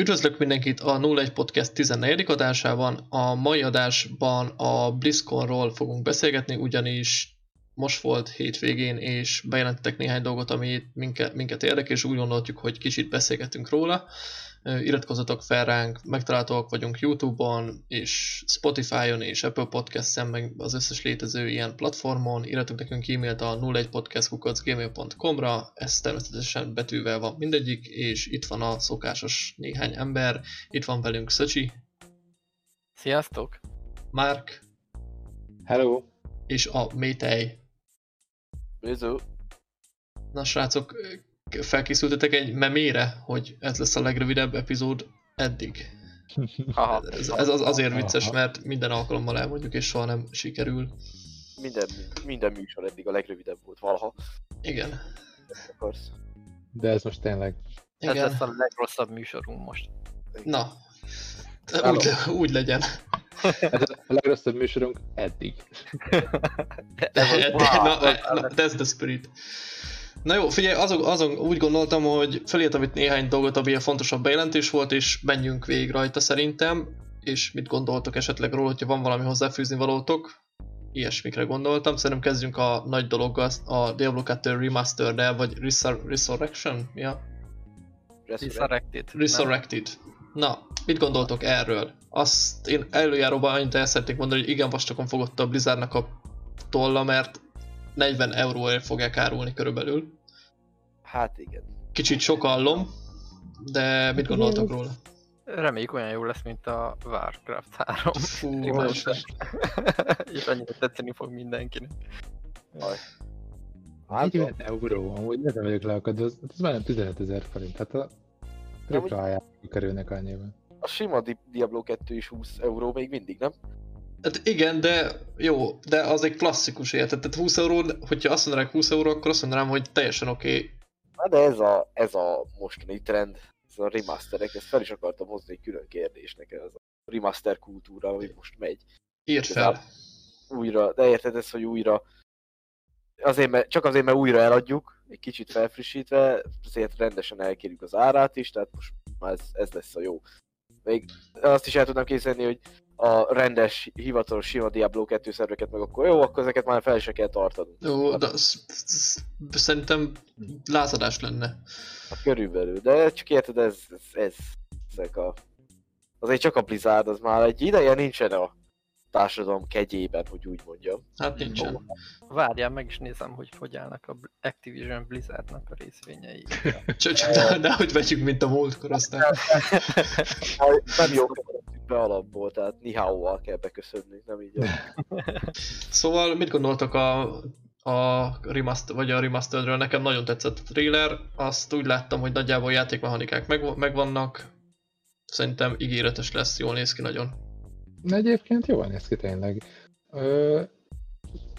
Üdvözlök mindenkit a 01 Podcast 14. adásában. A mai adásban a BlizzConról fogunk beszélgetni, ugyanis most volt hétvégén, és bejelentettek néhány dolgot, ami minket, minket érdekel, és úgy gondoljuk, hogy kicsit beszélgetünk róla. Iratkozzatok fel ránk, megtalálhatóak vagyunk Youtube-on, és Spotify-on, és Apple Podcast-en, meg az összes létező ilyen platformon. Írjatok nekünk e-mailt a 01podcastkukacgmail.com-ra, ez természetesen betűvel van mindegyik, és itt van a szokásos néhány ember. Itt van velünk Szöcsi. Sziasztok! Mark. Hello! És a Métej. Bizó. Na srácok, felkészültetek egy memére, hogy ez lesz a legrövidebb epizód eddig. Aha. Ez, ez az azért vicces, mert minden alkalommal elmondjuk, és soha nem sikerül. Minden, minden műsor eddig a legrövidebb volt valaha. Igen. De ez most tényleg... Ez Igen. lesz a legrosszabb műsorunk most. Na. Úgy, úgy legyen. Ez a legrosszabb műsorunk eddig. De, de, na, na, that's the spirit. Na jó, figyelj, azon, azon úgy gondoltam, hogy felírtam itt néhány dolgot, ami a fontosabb bejelentés volt, és menjünk végig rajta szerintem, és mit gondoltok esetleg róla, hogyha van valami hozzáfűzni valótok. Ilyesmikre gondoltam. Szerintem kezdjünk a nagy dologgal, a Diablo 2 remaster vagy Resur- Resurrection? Ja? Resurrected. Resurrected. Na, mit gondoltok erről? Azt én előjáróban annyit el szeretnék mondani, hogy igen vastagon fogott a Blizzardnak a tolla, mert 40 euróért fogják árulni körülbelül. Hát igen. Kicsit sokallom, de mit gondoltok róla? Reméljük olyan jó lesz, mint a Warcraft 3. Fú, És annyira tetszeni fog mindenkinek. Hát, 40 euró, amúgy nem vagyok leakadva, az, az már nem 15 ezer forint, hát a tripla játékok kerülnek annyiban. a sima Di- Diablo 2 is 20 euró még mindig, nem? Hát igen, de jó, de az egy klasszikus érted. Tehát 20 euró, hogyha azt mondanák 20 euró, akkor azt mondanám, hogy teljesen oké. Okay. Na de ez a, ez a mostani trend, ez a remasterek, ezt fel is akartam hozni egy külön kérdésnek, ez a remaster kultúra, ami most megy. Írd fel. Újra, de érted ez, hogy újra azért, mert, csak azért, mert újra eladjuk, egy kicsit felfrissítve, azért rendesen elkérjük az árát is, tehát most már ez, ez lesz a jó. Még azt is el tudnám képzelni, hogy a rendes, hivatalos sima Diablo 2 szerveket meg akkor jó, akkor ezeket már fel se kell tartanunk. Jó, de az, az, az, szerintem lázadás lenne. Hát körülbelül, de csak érted, ez, ez, ez ezek a... Azért csak a Blizzard, az már egy ideje nincsen a társadalom kegyében, hogy úgy mondjam. Hát nincsen. Várjál, meg is nézem, hogy hogy állnak a Activision Blizzardnak a részvényei. Csak, csak de, de hogy vegyük, mint a múltkor aztán. Nem jó be alapból, tehát Nihao-val kell beköszönnünk, nem így. Szóval mit gondoltak a, a remaster, vagy a remasteredről? Nekem nagyon tetszett a trailer. Azt úgy láttam, hogy nagyjából játékmechanikák meg, megvannak. Szerintem ígéretes lesz, jól néz ki nagyon. Egyébként jól néz ki tényleg. Ö,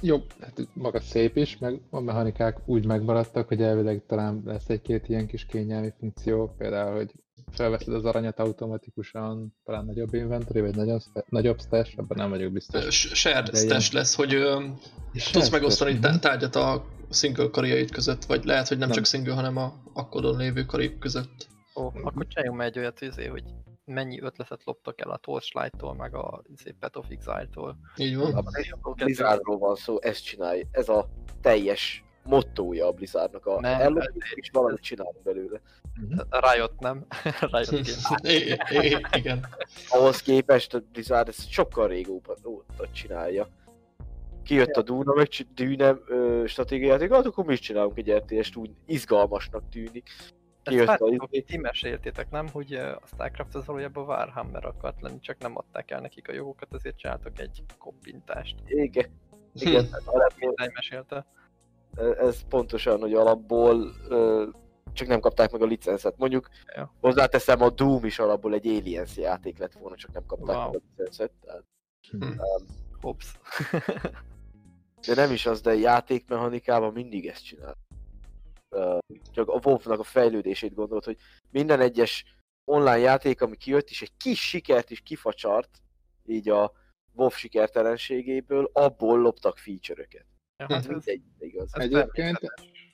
jó, hát maga szép is, meg a mechanikák úgy megmaradtak, hogy elvileg talán lesz egy-két ilyen kis kényelmi funkció, például, hogy felveszed az aranyat automatikusan, talán nagyobb inventory, vagy nagyobb, nagyobb stash, abban nem vagyok biztos. Shared ilyen- stash lesz, hogy ö, tudsz megosztani tárgyat a single karriaid között, vagy lehet, hogy nem, Nem. csak single, hanem a akkodon lévő karib között. Ó, akkor csináljunk már egy olyat, izé, hogy mennyi ötletet loptak el a Torchlight-tól, meg a izé, Path of Exile-tól. Így van. A Blizzardról van szó, ezt csinálj. Ez a teljes mottója a Blizzardnak. A Nem, ellopjuk és valamit csinálunk belőle. Mhm. Riot nem. Riot igen. Ahhoz képest a Blizzard ezt sokkal régóta óta csinálja. Kijött a Duna, meg Dűne ö, stratégiájáték, hát akkor mi is csinálunk egy RTS-t, úgy izgalmasnak tűnik. Ezt várjátok, ti meséltétek, nem, hogy ö, a Starcraft az valójában Warhammer akart lenni, csak nem adták el nekik a jogokat, ezért csináltak egy koppintást. Igen. Igen, Hm. alapból, mesélte. ez pontosan, hogy alapból csak nem kapták meg a licenszet. Mondjuk Ja. hozzáteszem, a Doom is alapból egy Aliens játék lett volna, csak nem kapták Wow. meg a licenszet. Tehát, Hm. Hops. de nem is az, de játékmechanikában mindig ezt csinál. Csak a WoW-nak a fejlődését gondolt, hogy minden egyes online játék, ami kijött, és egy kis sikert is kifacsart, így a WoW sikertelenségéből, abból loptak feature-öket. Ja, Hm. hát Ez ez, mindegy, igaz. ez Egyébként-.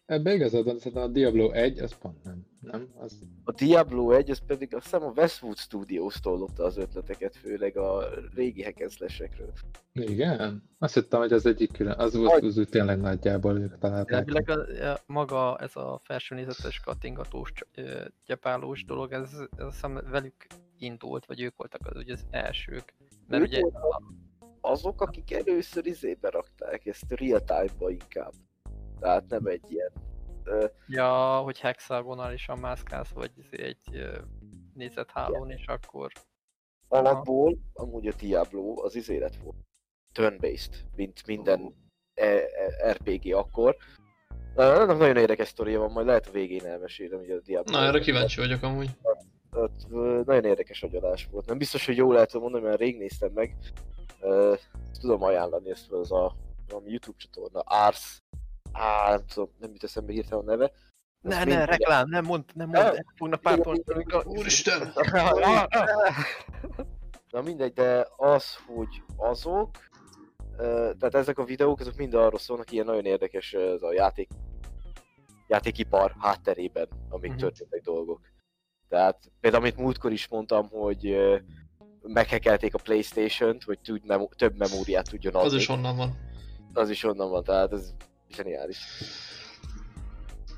Ebbe igazad van, szerintem a Diablo 1, az pont nem. Nem? Az... A Diablo 1, az pedig azt hiszem a Westwood Studios-tól lopta az ötleteket, főleg a régi hackenslashekről. Igen? Azt hittem, hogy az egyik külön, az, az, az úgy tényleg nagyjából ők találták. Elvileg a, a, maga ez a felsőnézetes kattingatós, ö, gyepálós dolog, ez, ez azt hiszem velük indult, vagy ők voltak az, ugye az elsők. Mert Ők ugye azok, akik először izébe rakták ezt real time-ba inkább. Tehát nem egy ilyen... Ö, Ja, hogy hexagonálisan mászkálsz, vagy izé egy nézethálón, és akkor... alapból amúgy a Diablo az izé lett volt. Turn-based, mint minden e- e- RPG akkor. Na, Annak nagyon érdekes sztoria van, majd lehet a végén elmesélem, hogy a Diablo. Na, erre kíváncsi vagyok amúgy. ott nagyon érdekes agyalás volt. Nem biztos, hogy jól lehet mondani, mert rég néztem meg. Tudom ajánlani ezt az a valami YouTube csatorna, Ars. Á, nem tudom, nem jut eszembe hirtelen a neve. Ne, ne, reklám, nem mond, nem mond, Nem. el fognak pártolni. Úristen! Na mindegy, de az, hogy azok, tehát ezek a videók, azok mind arról szólnak, ilyen nagyon érdekes ez a játék, játékipar hátterében, amik Mhm. történtek dolgok. Tehát például, amit múltkor is mondtam, hogy meghekelték a Playstation-t, hogy tud memo- több memóriát tudjon adni. Az is onnan van. az is onnan van, tehát ez zseniális.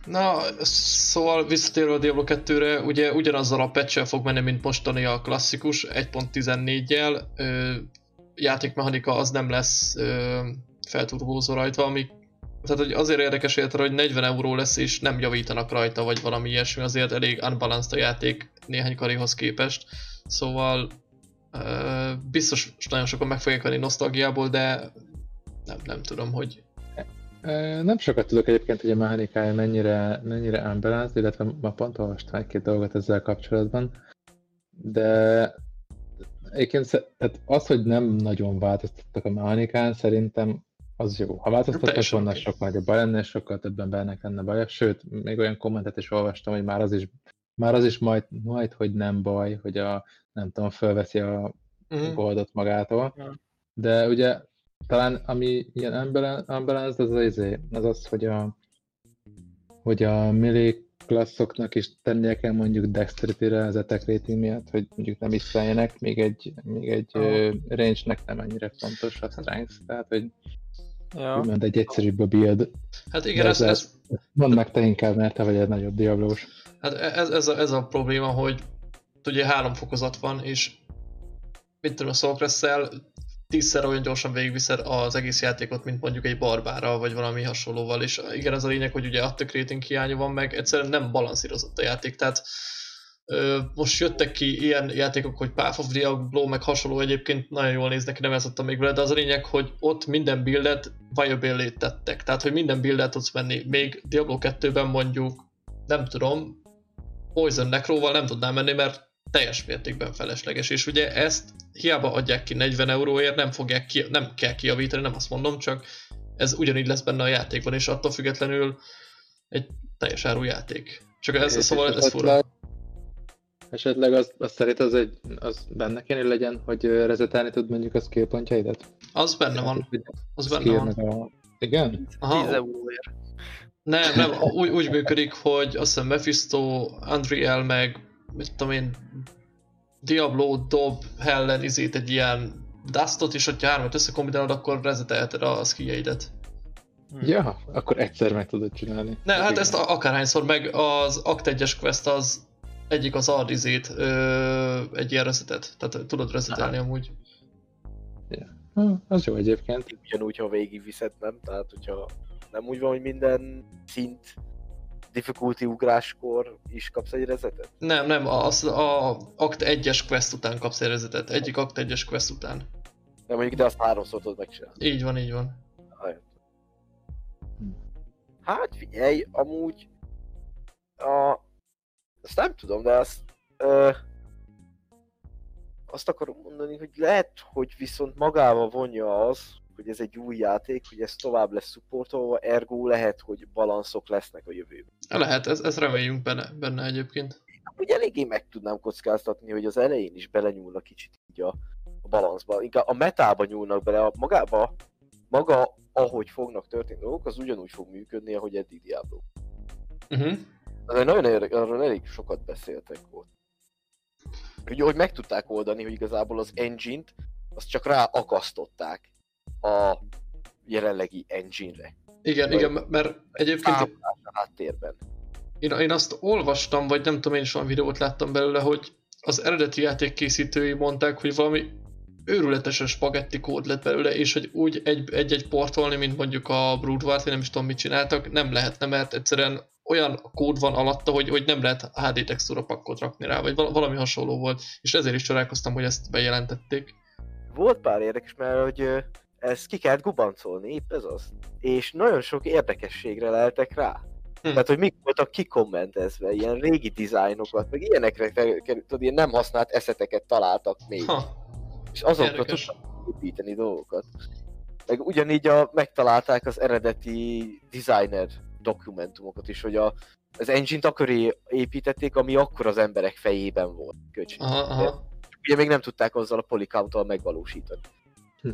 Na, szóval visszatérve a Diablo 2-re, ugye ugyanazzal a patch fog menni, mint mostani a klasszikus 1.14-jel. Ö, játékmechanika az nem lesz ö, felturbózva rajta, ami tehát hogy azért érdekes érte, hogy 40 euró lesz és nem javítanak rajta, vagy valami ilyesmi, azért elég unbalanced a játék néhány karihoz képest. Szóval ö, biztos nagyon sokan meg fogják venni nosztalgiából, de nem, nem tudom, hogy Nem sokat tudok egyébként, hogy a mechanikája mennyire, mennyire unbalanced, illetve ma pont olvastam egy-két dolgot ezzel kapcsolatban, de egyébként tehát az, hogy nem nagyon változtattak a mechanikán, szerintem az jó. Ha változtattak volna, sokkal nagyobb baj lenne, és sokkal több embernek lenne baja. Sőt, még olyan kommentet is olvastam, hogy már az is, már az is majd, majd, hogy nem baj, hogy a, nem tudom, fölveszi a goldot magától. De ugye talán ami ilyen unbalan- unbalanced, az az, izé, az, az hogy a, hogy a melee klasszoknak is tennie kell mondjuk dexterity-re az attack rating miatt, hogy mondjuk nem is szeljenek, még egy, még egy uh, range-nek nem annyira fontos a strength, tehát hogy Ja. úgymond egy egyszerűbb a build. Hát igen, ez, ez- ez, Mondd meg te inkább, mert te vagy egy nagyobb diablós. Hát ez, ez, a, ez a probléma, hogy ugye három fokozat van, és mit tudom, a Soulcrest-szel tízszer olyan gyorsan végigviszed az egész játékot, mint mondjuk egy barbára, vagy valami hasonlóval, és igen, az a lényeg, hogy ugye attack rating hiánya van meg, egyszerűen nem balanszírozott a játék, tehát most jöttek ki ilyen játékok, hogy Path of Diablo, meg hasonló egyébként nagyon jól néznek nem játszottam még vele, de az a lényeg, hogy ott minden buildet viable tettek, tehát hogy minden buildet tudsz menni, még Diablo 2-ben mondjuk, nem tudom, Poison Necroval nem tudnám menni, mert teljes mértékben felesleges, és ugye ezt hiába adják ki 40 euróért, nem fogják ki, nem kell kijavítani, nem azt mondom, csak ez ugyanígy lesz benne a játékban, és attól függetlenül egy teljes áru játék. Csak ez, És szóval ez fura. esetleg, esetleg az, az szerint az, egy, az benne kéne legyen, hogy rezetálni tud mondjuk a skill pontjaidat? Az benne van, az benne van. a... Igen? Aha. 10 euróért. Nem, nem, úgy, úgy működik, hogy azt hiszem Mephisto, Andriel meg, mit tudom én, Diablo dob Hellen izét egy ilyen Dustot, és hogyha hármat összekombinálod, akkor rezetelheted a skilljeidet. Hm. Ja, akkor egyszer meg tudod csinálni. Ne, hát Igen. ezt a- akárhányszor, meg az Act 1-es quest az egyik az Ardizét, ö, egy ilyen rezetet, tehát tudod rezetelni amúgy. Hm, az jó egyébként. Ugyanúgy, ha végigviszed, nem? Tehát, hogyha nem úgy van, hogy minden szint difficulty ugráskor is kapsz egy rezetet? Nem, nem, az a Act 1-es quest után kapsz egy rezetet, egyik Act 1-es quest után. Nem mondjuk, de azt háromszor tudod megcsinálni. Így van, így van. Hát figyelj, amúgy a... Azt nem tudom, de azt... Ö, azt akarom mondani, hogy lehet, hogy viszont magával vonja az, hogy ez egy új játék, hogy ez tovább lesz supportolva, ergo lehet, hogy balanszok lesznek a jövőben. Lehet, ez, ez reméljünk benne, benne egyébként. Ugye eléggé meg tudnám kockáztatni, hogy az elején is belenyúlnak kicsit így a, a balanszba. Inkább a metába nyúlnak bele, a magába, maga, ahogy fognak történni dolgok, az ugyanúgy fog működni, ahogy eddig Diablo. Uh-huh. azért nagyon érdek, arról elég sokat beszéltek ott. Hogy, hogy meg tudták oldani, hogy igazából az engine-t, azt csak ráakasztották a jelenlegi engine-re. Igen, igen, mert egyébként a háttérben. én, én azt olvastam, vagy nem tudom, én is valami videót láttam belőle, hogy az eredeti játék készítői mondták, hogy valami őrületesen spagetti kód lett belőle, és hogy úgy egy- egy-egy portolni, mint mondjuk a Brood Wars, én nem is tudom mit csináltak, nem lehetne, mert egyszerűen olyan kód van alatta, hogy, hogy nem lehet HD textúra pakkot rakni rá, vagy val- valami hasonló volt, és ezért is csodálkoztam, hogy ezt bejelentették. Volt pár érdekes, mert hogy ezt ki kellett gubancolni, épp ez az. És nagyon sok érdekességre leltek rá. Hm. Tehát, hogy mik voltak kikommentezve, ilyen régi dizájnokat, meg ilyenekre került, ilyen nem használt eszeteket találtak még. Ha, és azokra tudtak építeni dolgokat. Meg ugyanígy a, megtalálták az eredeti designer dokumentumokat is, hogy a, az engine-t akkor építették, ami akkor az emberek fejében volt. Köcsög. aha, aha. Ugye még nem tudták azzal a polycount megvalósítani. Hm.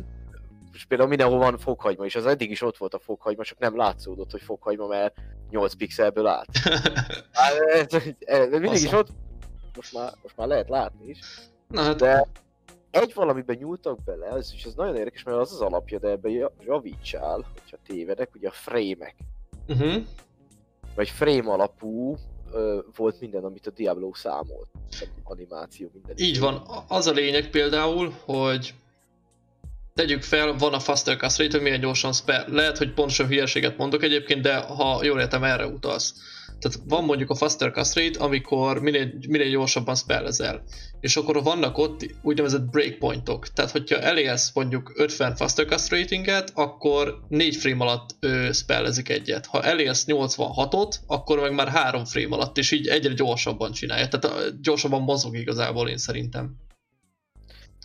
És például mindenhol van fokhagyma, és az eddig is ott volt a fokhagyma, csak nem látszódott, hogy fokhagyma, mert 8 pixelből állt. Hát, ez, ez mindig is ott, most már, most már lehet látni is. Na hát, De egy valamiben nyúltak bele, ez is az nagyon érdekes, mert az az alapja, de ebben ja- javítsál, hogyha tévedek, ugye a frame-ek. uh-huh. Vagy frame alapú ö, volt minden, amit a Diablo számolt. Animáció, minden. Így van. Az a lényeg például, hogy tegyük fel, van a faster cast rate, hogy milyen gyorsan spell. Lehet, hogy pontosan hülyeséget mondok egyébként, de ha jól értem, erre utalsz. Tehát van mondjuk a faster cast rate, amikor minél, minél gyorsabban spellezel. És akkor vannak ott úgynevezett breakpointok. Tehát, hogyha elérsz mondjuk 50 faster cast ratinget, akkor 4 frame alatt ö, spellezik egyet. Ha elérsz 86-ot, akkor meg már 3 frame alatt, és így egyre gyorsabban csinálja. Tehát gyorsabban mozog igazából én szerintem.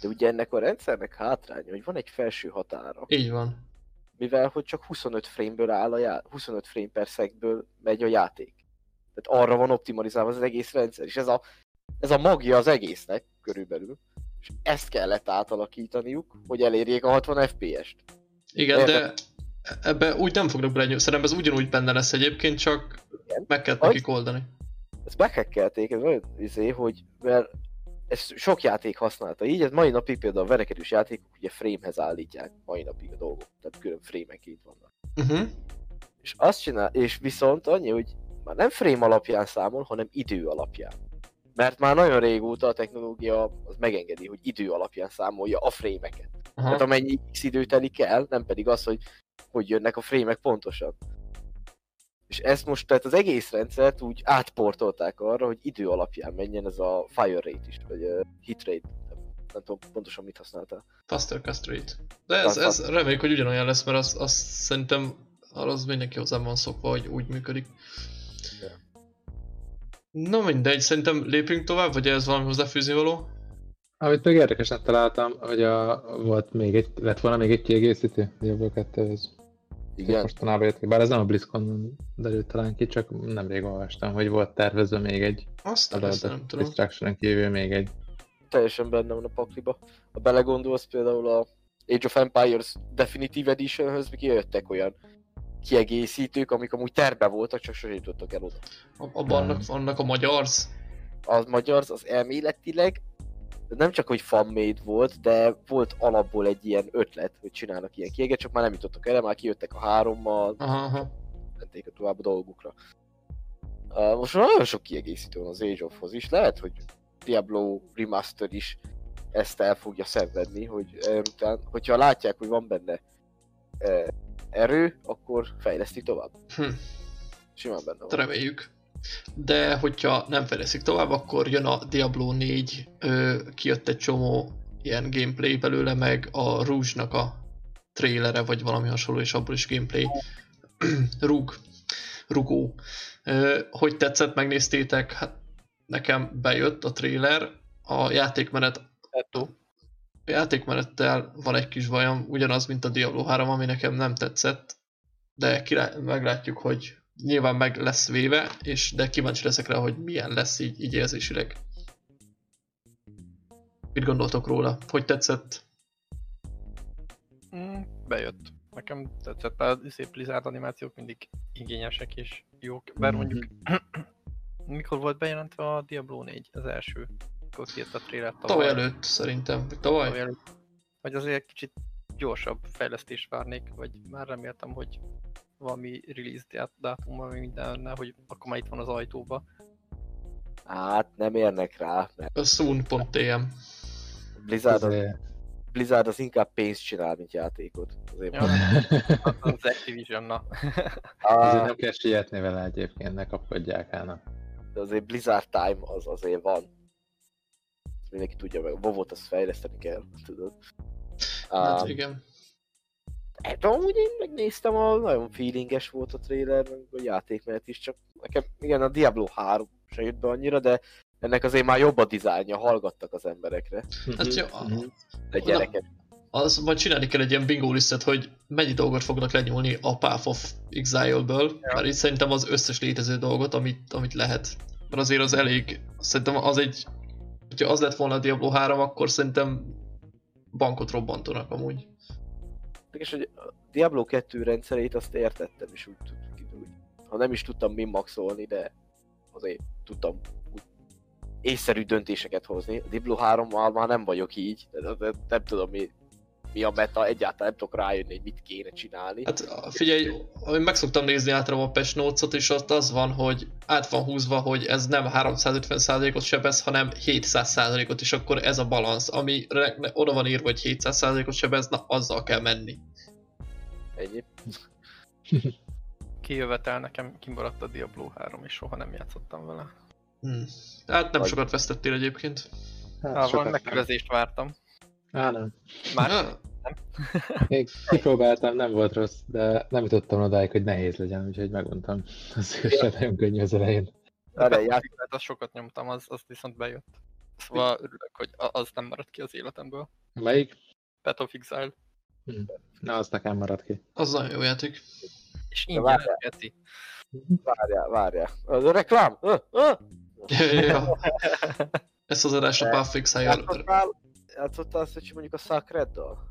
De ugye ennek a rendszernek hátránya, hogy van egy felső határa. Így van. Mivel, hogy csak 25 frame-ből áll a já- 25 frame per szekből megy a játék. Tehát arra van optimalizálva az egész rendszer, és ez a, ez a magja az egésznek körülbelül. És ezt kellett átalakítaniuk, hogy elérjék a 60 FPS-t. Igen, de Érted? ebbe úgy nem fognak bele Szerintem ez ugyanúgy benne lesz egyébként, csak Igen. meg kell nekik oldani. ezt meghekkelték, ez olyan izé, hogy mert ezt sok játék használta így, ez mai napig például a verekedős játékok ugye framehez állítják mai napig a dolgok, tehát külön frémek itt vannak. Uh-huh. És azt csinál, és viszont annyi, hogy már nem frame alapján számol, hanem idő alapján. Mert már nagyon régóta a technológia az megengedi, hogy idő alapján számolja a frémeket. Aha. Hát amennyi x idő telik el, nem pedig az, hogy hogy jönnek a frémek pontosan. És ezt most, tehát az egész rendszert úgy átportolták arra, hogy idő alapján menjen ez a fire rate is, vagy uh, hit rate. Nem, tudom pontosan mit használtál. Faster cast rate. De ez, ez reméljük, hogy ugyanolyan lesz, mert az, az szerintem arra az mindenki hozzá van szokva, hogy úgy működik. Ja. Na mindegy, szerintem lépjünk tovább, vagy ez valami hozzáfűzni való? Amit még érdekesen találtam, hogy a, volt még egy, lett volna még egy kiegészítő Diablo 2-höz. Igen. Mostanában jött ki, bár ez nem a BlizzCon derült talán ki, csak nemrég olvastam, hogy volt tervezve még egy, Azt a ezt nem tudom. Destruction kívül még egy. Teljesen benne van a pakliba. Ha belegondolsz például a Age of Empires Definitive Editionhöz kijöttek olyan kiegészítők, amik amúgy terve voltak, csak sosem jutottak el oda. A- Abban vannak, vannak a magyars. Az magyar, az elméletileg nem csak, hogy fanmade volt, de volt alapból egy ilyen ötlet, hogy csinálnak ilyen kiéget, csak már nem jutottak el, már kijöttek a hárommal, menték a tovább a dolgukra. Uh, most már nagyon sok kiegészítő van az Age of-hoz is, lehet, hogy Diablo Remaster is ezt el fogja szenvedni, hogy után, hogyha látják, hogy van benne uh, erő, akkor fejleszti tovább. Hm. Simán benne van. reméljük. De hogyha nem fejleszik tovább, akkor jön a Diablo 4, ö, kijött egy csomó ilyen gameplay belőle, meg a Rouge-nak a trailere, vagy valami hasonló, és abból is gameplay. Rug. Rugó. Ö, hogy tetszett, megnéztétek? Hát nekem bejött a trailer, a játékmenet a játékmenettel van egy kis bajom, ugyanaz, mint a Diablo 3, ami nekem nem tetszett, de király, meglátjuk, hogy nyilván meg lesz véve, és de kíváncsi leszek rá, hogy milyen lesz így, így érzésileg. Mit gondoltok róla? Hogy tetszett? Mm, bejött. Nekem tetszett, a szép Blizzard animációk mindig igényesek és jók. Bár mondjuk, Mhm. mikor volt bejelentve a Diablo 4, az első? Mikor kijött a trailer Tavaly előtt szerintem. Tavaly? tavaly előtt. Vagy azért kicsit gyorsabb fejlesztést várnék, vagy már reméltem, hogy valami release dát- dátum, valami mindennel, hogy akkor már itt van az ajtóba. Hát nem érnek rá, mert A Soon.tm. Blizzard az, Blizzard az inkább pénzt csinál, mint játékot. Azért Ja. Az Activision, na. Azért nem kell sietni vele egyébként, ne kapkodják állna. de azért Blizzard Time az azért van. Ezt mindenki tudja meg. A WoW-ot azt fejleszteni kell, tudod. Hát Á, igen. Hát amúgy én megnéztem, a nagyon feelinges volt a trailer, meg a játékmenet is, csak nekem igen a Diablo 3 se jött be annyira, de ennek azért már jobb a dizájnja, hallgattak az emberekre, Hát jó, Mhm. de gyerekek. az majd csinálni kell egy ilyen bingo lisztet, hogy mennyi dolgot fognak lenyúlni a Path of Exile-ből, Ja. mert itt szerintem az összes létező dolgot, amit, amit lehet. Mert azért az elég, szerintem az egy, hogyha az lett volna a Diablo 3, akkor szerintem bankot robbantanak amúgy. És hogy a Diablo 2 rendszerét azt értettem, és úgy, úgy, úgy ha nem is tudtam min maxolni, de azért tudtam úgy észszerű döntéseket hozni. A Diablo 3-mal már nem vagyok így, de, de, de nem tudom mi, mi a meta, egyáltalán nem tudok rájönni, hogy mit kéne csinálni. Hát figyelj, én meg szoktam nézni általában a patch notes-ot, és ott az van, hogy át van húzva, hogy ez nem 350%-ot sebez, hanem 700%-ot, és akkor ez a balansz, ami oda van írva, hogy 700%-ot sebez, na azzal kell menni. Ennyi. Kijövetel nekem kimaradt a Diablo 3, és soha nem játszottam vele. Hmm. Hát nem Vagy- sokat vesztettél egyébként. Hát, Hát, sokat megkövezést vártam. Á, nem. Már Ah, Még kipróbáltam, nem volt rossz, de nem jutottam odáig, hogy nehéz legyen, úgyhogy megmondtam. Az sem nagyon könnyű az elején. Erre a azt sokat nyomtam, az, az viszont bejött. Szóval örülök, hogy az nem maradt ki az életemből. Melyik? Path of Exile. Na, az nekem maradt ki. az nagyon jó játék. És ingyen várjál. Geci. Várjál, várjál. Az a reklám! Ö, ö! Ja, ja, ja. Ezt az adást a Path Exile Játszottál, azt, hogy mondjuk a Sacred-dal?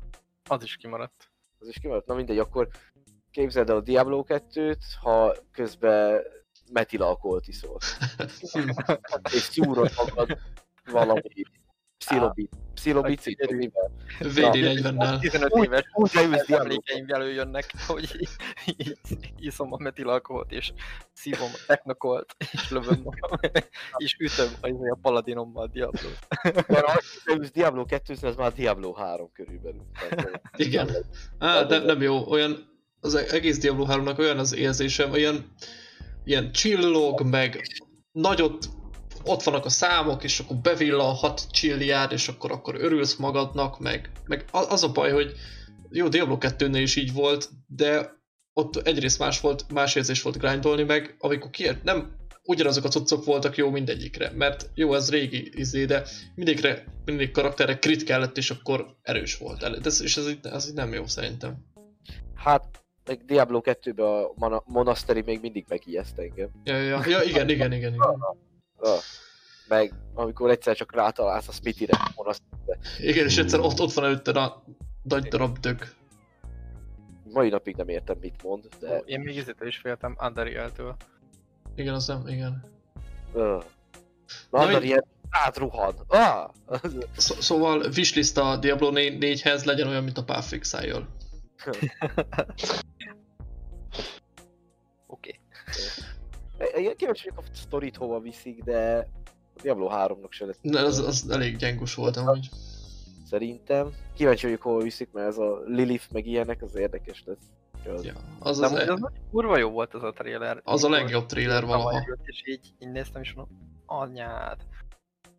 Az is kimaradt. Az is kimaradt? Na mindegy, akkor képzeld el a Diablo 2-t, ha közben metilalkoholt iszol. és szúrod magad valami pszilobit. Pszilobicit, Hát, vagy mivel? VD40-nel. 15 éves Úgy leülsz Diablo. emlékeim előjönnek, hogy így, iszom a metilalkoholt, és szívom a technokolt, és lövöm magam, és ütöm a, a paladinommal Diablo. Mert leülsz Diablo 2 az már Diablo 3 körülbelül. Igen. Á, de nem jó, olyan, az egész Diablo 3-nak olyan az érzésem, olyan ilyen csillog, meg nagyot ott vannak a számok, és akkor bevillan 6 csilliárd, és akkor, akkor örülsz magadnak, meg, meg a- az a baj, hogy jó, Diablo 2-nél is így volt, de ott egyrészt más volt, más érzés volt grindolni meg, amikor kiért, nem ugyanazok a cuccok voltak jó mindegyikre, mert jó, ez régi izé, de mindegyikre, mindig karakterre krit kellett, és akkor erős volt. De ez, és ez, így- ez így nem jó szerintem. Hát, meg Diablo 2-ben a Monastery még mindig megijeszt engem. Ja, ja, ja, igen, igen, igen, igen. Meg amikor egyszer csak rátalálsz a Smithyre, Monasterybe. Igen, és egyszer ott, ott van előtte a nagy darab dög. Mai napig nem értem, mit mond, de... Én még izétől is féltem Andariel-től. Igen, az nem, igen. Uh. Na, Na, mind- ilyen átruhan. Ah! Szó- szóval wishlist a Diablo 4-hez legyen olyan, mint a Path Exile-jal. Oké. Igen, kíváncsi vagyok a sztorit hova viszik, de a Diablo 3-nak se lesz. Ne, az, az elég gyengus volt amúgy. Szerintem. Kíváncsi vagyok hova viszik, mert ez a Lilith meg ilyenek, az érdekes lesz. Az. Ja, az, Nem, az, az, az kurva jó volt az a trailer. az a legjobb trailer valaha. És így, így néztem, és mondom, anyád.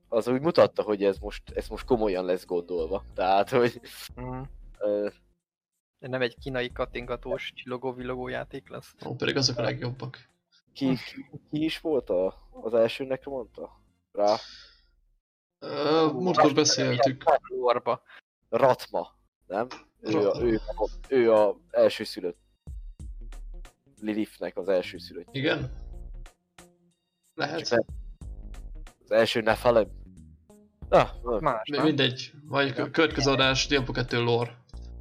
az úgy mutatta, hogy ez most, ez most komolyan lesz gondolva. Tehát, hogy Mm. ö, De nem egy kínai kattingatós, csillogó-villogó játék lesz. Ó, pedig azok a legjobbak. Ki, ki, ki, is volt a, az elsőnek mondta? Rá. Ö, Múltkor beszéltük. Lorba. Ratma, nem? Ő a, Ratma. ő, a, ő a első szülött. Lilithnek az első szülött. Igen? Lehet. Csak Az első Nephalem. Ah, na, Más, Mi- nem? Mindegy. Vagy a következő adás Diablo 2 lore.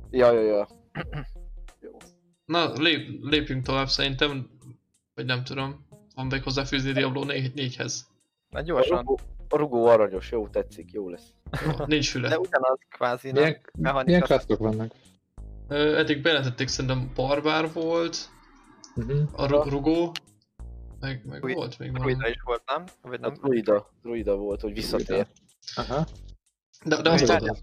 ja, ja, ja. Jó. Na, lép, lépjünk tovább szerintem. Vagy nem tudom. van még hozzáfűzni Diablo 4 4-hez. Na A gyorsan, rugó, a rugó aranyos, jó, tetszik, jó lesz. Nincs füle. de ugyanaz kvázi, nem? Milyen, milyen klasszok vannak? Ö, eddig bejelentették, szerintem barbár volt, Uh-huh. a ru- rugó, meg, meg Új- volt még valami. Druida is volt, nem? Vagy nem? druida, druida volt, hogy visszatér. Aha. De, de azt Az tudod,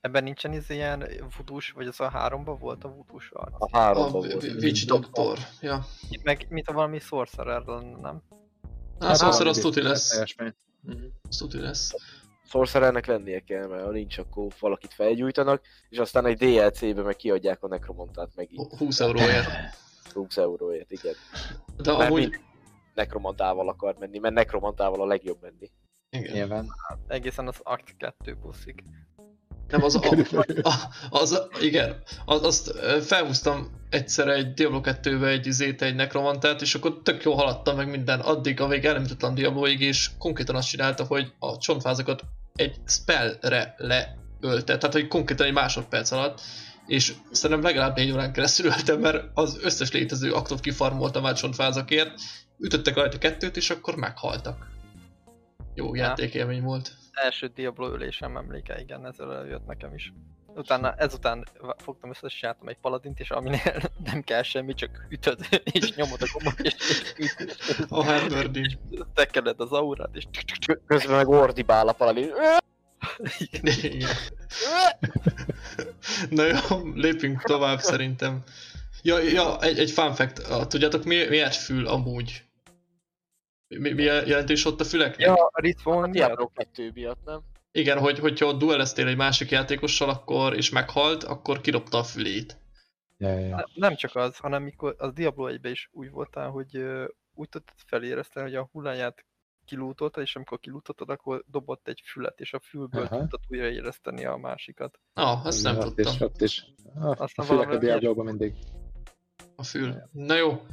Ebben nincsen ez ilyen vudús, vagy az a háromban volt a vudús arc? A a háromban volt. Witch Doctor. Ja. Meg, mint a valami sorcerer lenne, nem? Hát szóval az tuti lesz. Mhm. Az tuti lesz. Sorcerernek lennie kell, mert ha nincs, akkor valakit felgyújtanak, és aztán egy DLC-be meg kiadják a nekromontát megint. 20 euróért. 20 euróért, igen. De Mert amúgy, nekromantával akar menni, mert nekromantával a legjobb menni. igen. Nyilván. Egészen az Act 2 buszig. Nem, az, a, a, az, igen, az, azt felhúztam egyszer egy Diablo 2-be egy izét, egy nekromantát, és akkor tök jó haladtam meg minden, addig, amíg ellentetlen Diabloig, és konkrétan azt csinálta, hogy a csontvázakat egy spellre leölte, tehát hogy konkrétan egy másodperc alatt, és szerintem legalább négy órán keresztül öltem, mert az összes létező aktot kifarmoltam már csontvázakért, ütöttek rajta kettőt, és akkor meghaltak. Jó játékélmény volt. Első Diablo ölésem emléke, igen, ezzel előjött nekem is. Utána, ezután fogtam össze, és csináltam egy paladint, és aminél nem kell semmi, csak ütöd, és nyomod a gombot, és, és ütöd. A Hammerdi. Tekeled az aurát, és Kö- Közben meg ordibál a paladin. Igen. Na jó, lépjünk tovább szerintem. Ja, ja egy, egy fun fact. Tudjátok mi, miért fül amúgy? Mi, mi a jelentés ott a füleknek? Ja, a A Respawn Diablo 2 miatt, nem? Igen, hogy, hogyha ott dueleztél egy másik játékossal, akkor, és meghalt, akkor kidobta a fülét. Ja, ja. Ne- Nem csak az, hanem mikor az Diablo 1 is úgy voltál, hogy ö, úgy tudtad felérezteni, hogy a hulláját kilútoltad, és amikor kilútoltad, akkor dobott egy fület, és a fülből Aha. tudtad újraérezteni a másikat. Ah, azt nem ott tudtam. is, ott is. Ah, a Aztán fülek a Diablo-ban mindig. A fül. Na jó.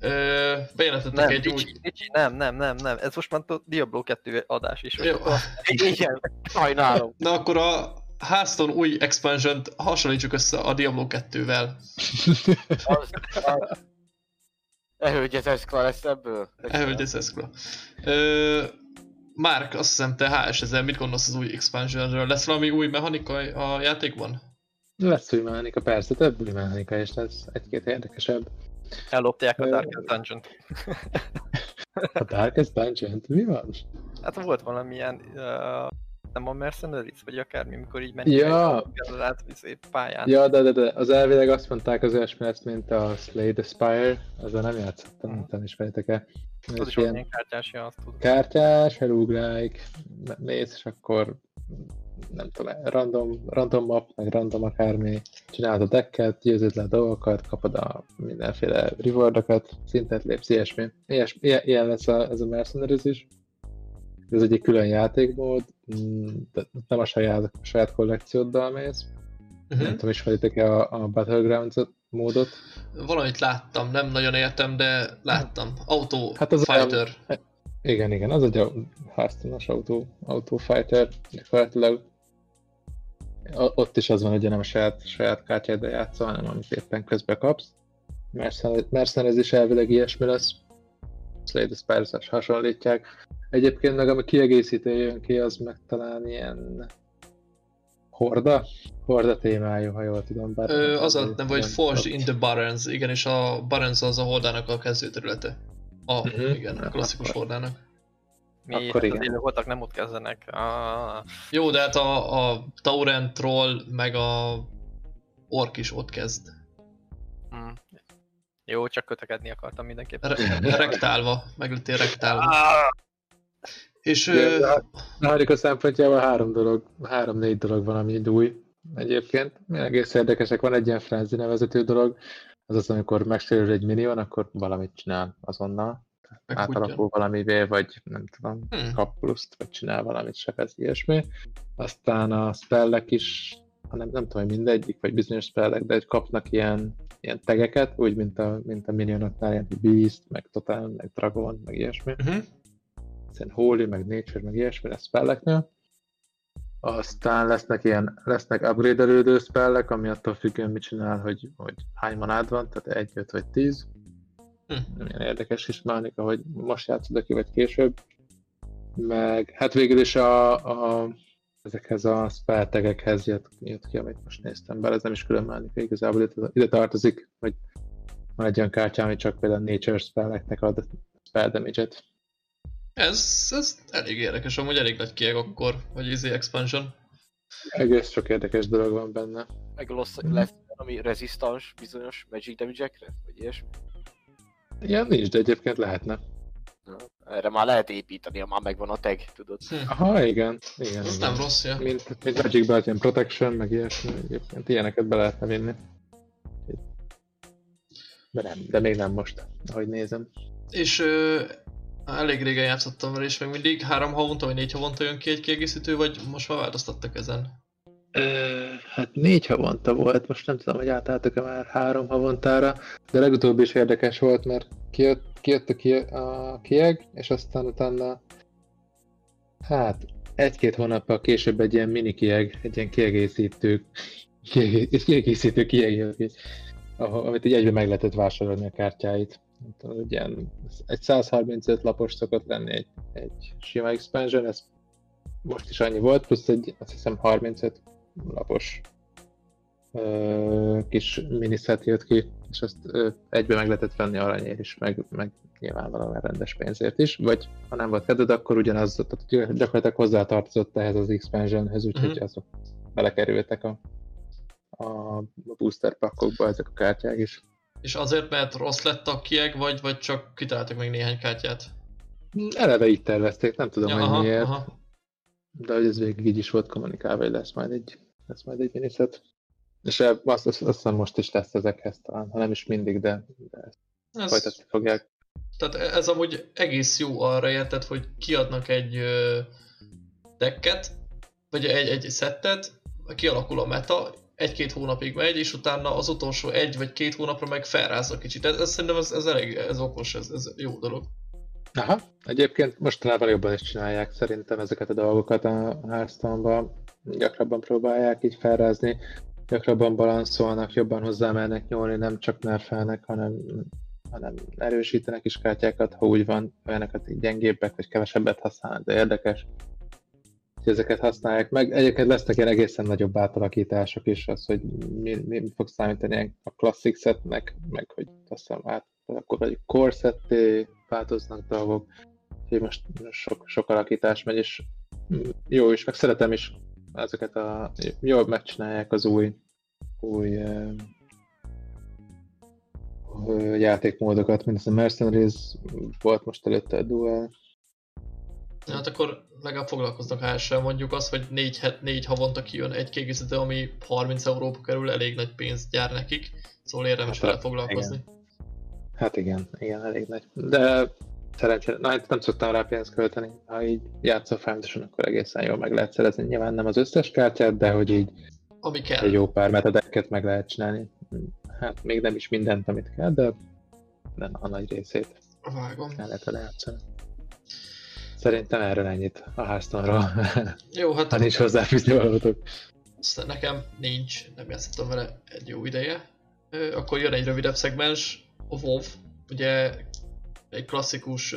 Ö, bejelentettek Nem, egy Dicsi, új... Dicsi, nem, nem, nem, nem, ez most már a Diablo 2 adás is. Jó. Akkor Igen, sajnálom. Na akkor a Hearthstone új expansion hasonlítsuk össze a Diablo 2-vel. Az, az... Eszkla lesz ebből? Elhölgy ez eszkla. Márk, azt hiszem te HS ezzel mit gondolsz az új expansionről? Lesz valami új mechanika a játékban? Lesz új mechanika, persze, több új mechanika is lesz, egy-két érdekesebb. Ellopták a Darkest Dungeon-t. A Darkest Dungeon, mi van? Hát volt valamilyen, uh, nem a Mercenaries, vagy akármi, mikor így mentek Ja. generált izé, pályán. Ja, de, de, de, az elvileg azt mondták az olyasmi lesz, mint a Slay the Spire, ezzel nem játszottam, nem tudom, ismeritek el. Az is ilyen kártyás, ja, azt tudom. kártyás, roguelike, mész, és akkor nem tudom, random, random map, meg random akármi, csinálod a decket, győzöd le a dolgokat, kapod a mindenféle rewardokat, szintet lépsz, ilyesmi. Ilyes, ilyen, lesz a, ez a Mercenaries is. Ez egy külön játékmód, mm, nem a saját, a saját kollekcióddal mész. Uh-huh. Nem tudom, ismeritek-e a, a Battlegrounds módot. Valamit láttam, nem nagyon értem, de láttam. Auto Hát az Fighter. Igen, igen, az egy Hearthstone-os autó, autó fighter, gyakorlatilag. Ott is az van, hogy nem a saját, saját kártyáddal játszol, hanem amit éppen közbe kapsz. Mercenaries Mercenaries is elvileg ilyesmi lesz. Slay the Spires hasonlítják. Egyébként meg ami kiegészítő jön ki, az meg talán ilyen Horda? Horda témájú, ha jól tudom. Bár Ö, az a hogy ilyen- Forged in the Barrens, igen, és a Barrens az a hordának a kezdőterülete. A, Mhm. igen, a klasszikus Akkor- hordának. Mi Akkor hát igen. az élő voltak nem ott kezdenek. Ah, Jó, de hát a, a Taurent troll, meg a Ork is ott kezd. hm. Jó, csak kötekedni akartam mindenképpen. Re- rektálva, meg lettél rektálva. Ah, És ö, de A harmadik szempontjában három dolog, három-négy dolog van, ami új egyébként. Egész érdekesek, van egy ilyen frenzy nevezető dolog, az az, amikor megsérül egy minion, akkor valamit csinál azonnal. Meghúgyja. Átalakul valamivé, vagy nem tudom, Hm. kap pluszt, vagy csinál valamit, sebez ilyesmi. Aztán a spellek is, hanem nem tudom, hogy mindegyik, vagy bizonyos spellek, de hogy kapnak ilyen, ilyen tegeket, úgy, mint a, mint a minionoknál, ilyen Beast, meg Totem, meg Dragon, meg ilyesmi Uh-huh. ilyen Holy, meg Nature, meg ilyesmi lesz spelleknél. Aztán lesznek ilyen, lesznek upgrade spellek, ami attól függően mit csinál, hogy, hogy hány manád van, tehát 1, 5 vagy 10. Hm. Milyen érdekes kis mechanika, hogy most játszod ki, vagy később. Meg hát végül is a, a ezekhez a spelltegekhez jött, jött ki, amit most néztem be, ez nem is külön mechanika, igazából ide, ide tartozik, hogy van egy olyan kártya, ami csak például nature spelleknek ad spell damage-et. Ez, ez elég érdekes, amúgy elég nagy kieg akkor, vagy easy expansion. Egész sok érdekes dolog van benne. Meg lesz, lesz ami rezisztans bizonyos magic damage-ekre, vagy ilyesmi. Ilyen nincs, de egyébként lehetne. Erre már lehet építeni, ha már megvan a tag, tudod. Hm. Aha, igen. igen, Ez igen. nem rossz, ja. Mint, mint Magic ilyen Protection, meg ilyesmi, egyébként ilyeneket be lehetne vinni. De nem, de még nem most, ahogy nézem. És ö, elég régen játszottam vele, és még mindig három havonta vagy négy havonta jön ki egy kiegészítő, vagy most már változtattak ezen? Hát négy havonta volt, most nem tudom, hogy átálltak-e már három havontára, de legutóbb is érdekes volt, mert kijött, kijött a, a kieg, és aztán utána hát egy-két hónappal később egy ilyen mini kieg, egy ilyen kiegészítő, kiegészítő, kieg jött amit így egyben meg lehetett vásárolni a kártyáit. Tudom, hogy ilyen, egy 135 lapos szokott lenni egy, egy sima expansion, ez most is annyi volt, plusz egy azt hiszem 35 lapos kis miniszet jött ki, és azt ö, egybe meg lehetett venni aranyért is, meg, meg nyilvánvalóan rendes pénzért is, vagy ha nem volt kedved, akkor ugyanaz, tehát gyakorlatilag hozzátartozott ehhez az expansionhez, úgyhogy Mhm. azok belekerültek a, a booster pakkokba ezek a kártyák is. És azért, mert rossz lett a kieg, vagy, vagy csak kitaláltak még néhány kártyát? Eleve így tervezték, nem tudom, Ja, hogy aha, miért, aha. De hogy ez végig így is volt kommunikálva, hogy lesz majd egy, lesz majd egy miniszet. És azt, azt, azt hiszem most is lesz ezekhez talán, ha nem is mindig, de, de ezt Ez, folytatni fogják. tehát ez amúgy egész jó arra érted, hogy kiadnak egy ö, decket, vagy egy, egy szettet, kialakul a meta, egy-két hónapig megy, és utána az utolsó egy vagy két hónapra meg felrázza kicsit. Ez, ez szerintem ez, ez elég ez okos, ez, ez jó dolog. Aha, egyébként mostanában jobban is csinálják szerintem ezeket a dolgokat a Hearthstone-ban. Gyakrabban próbálják így felrázni, gyakrabban balanszolnak, jobban hozzámernek nyúlni, nem csak nerfelnek, hanem, hanem erősítenek is kártyákat, ha úgy van, olyanokat így gyengébbek, vagy kevesebbet használnak, de érdekes. Úgyhogy ezeket használják meg. Egyébként lesznek ilyen egészen nagyobb átalakítások is, az, hogy mi, mi, fog számítani a classic setnek, meg hogy azt hiszem át, akkor vagy core setté változnak dolgok. Úgyhogy most sok, sok alakítás megy, és jó is, meg szeretem is ezeket a, jól megcsinálják az új, új ö, ö, játékmódokat, mint az a Mercenaries, volt most előtte a Duel, Hát akkor legalább foglalkoznak hással, mondjuk az, hogy négy, het, négy havonta kijön egy kiegészítő, ami 30 euróba kerül, elég nagy pénzt gyár nekik, szóval érdemes Hát, vele igen. Hát igen, igen, elég nagy. De szerencsére, na, itt nem szoktam rá pénzt költeni. Ha így játszol folyamatosan, akkor egészen jól meg lehet szerezni. Nyilván nem az összes kártyát, de hogy így Ami kell. egy jó pár metadeket meg lehet csinálni. Hát még nem is mindent, amit kell, de, de a nagy részét Vágom. el lehet vele játszani. Szerintem erről ennyit a Hearthstone-ról. Jó, hát ha nincs hozzáfűzni valótok. Aztán nekem nincs, nem játszottam vele egy jó ideje. Akkor jön egy rövidebb szegmens, a WoW, ugye egy klasszikus,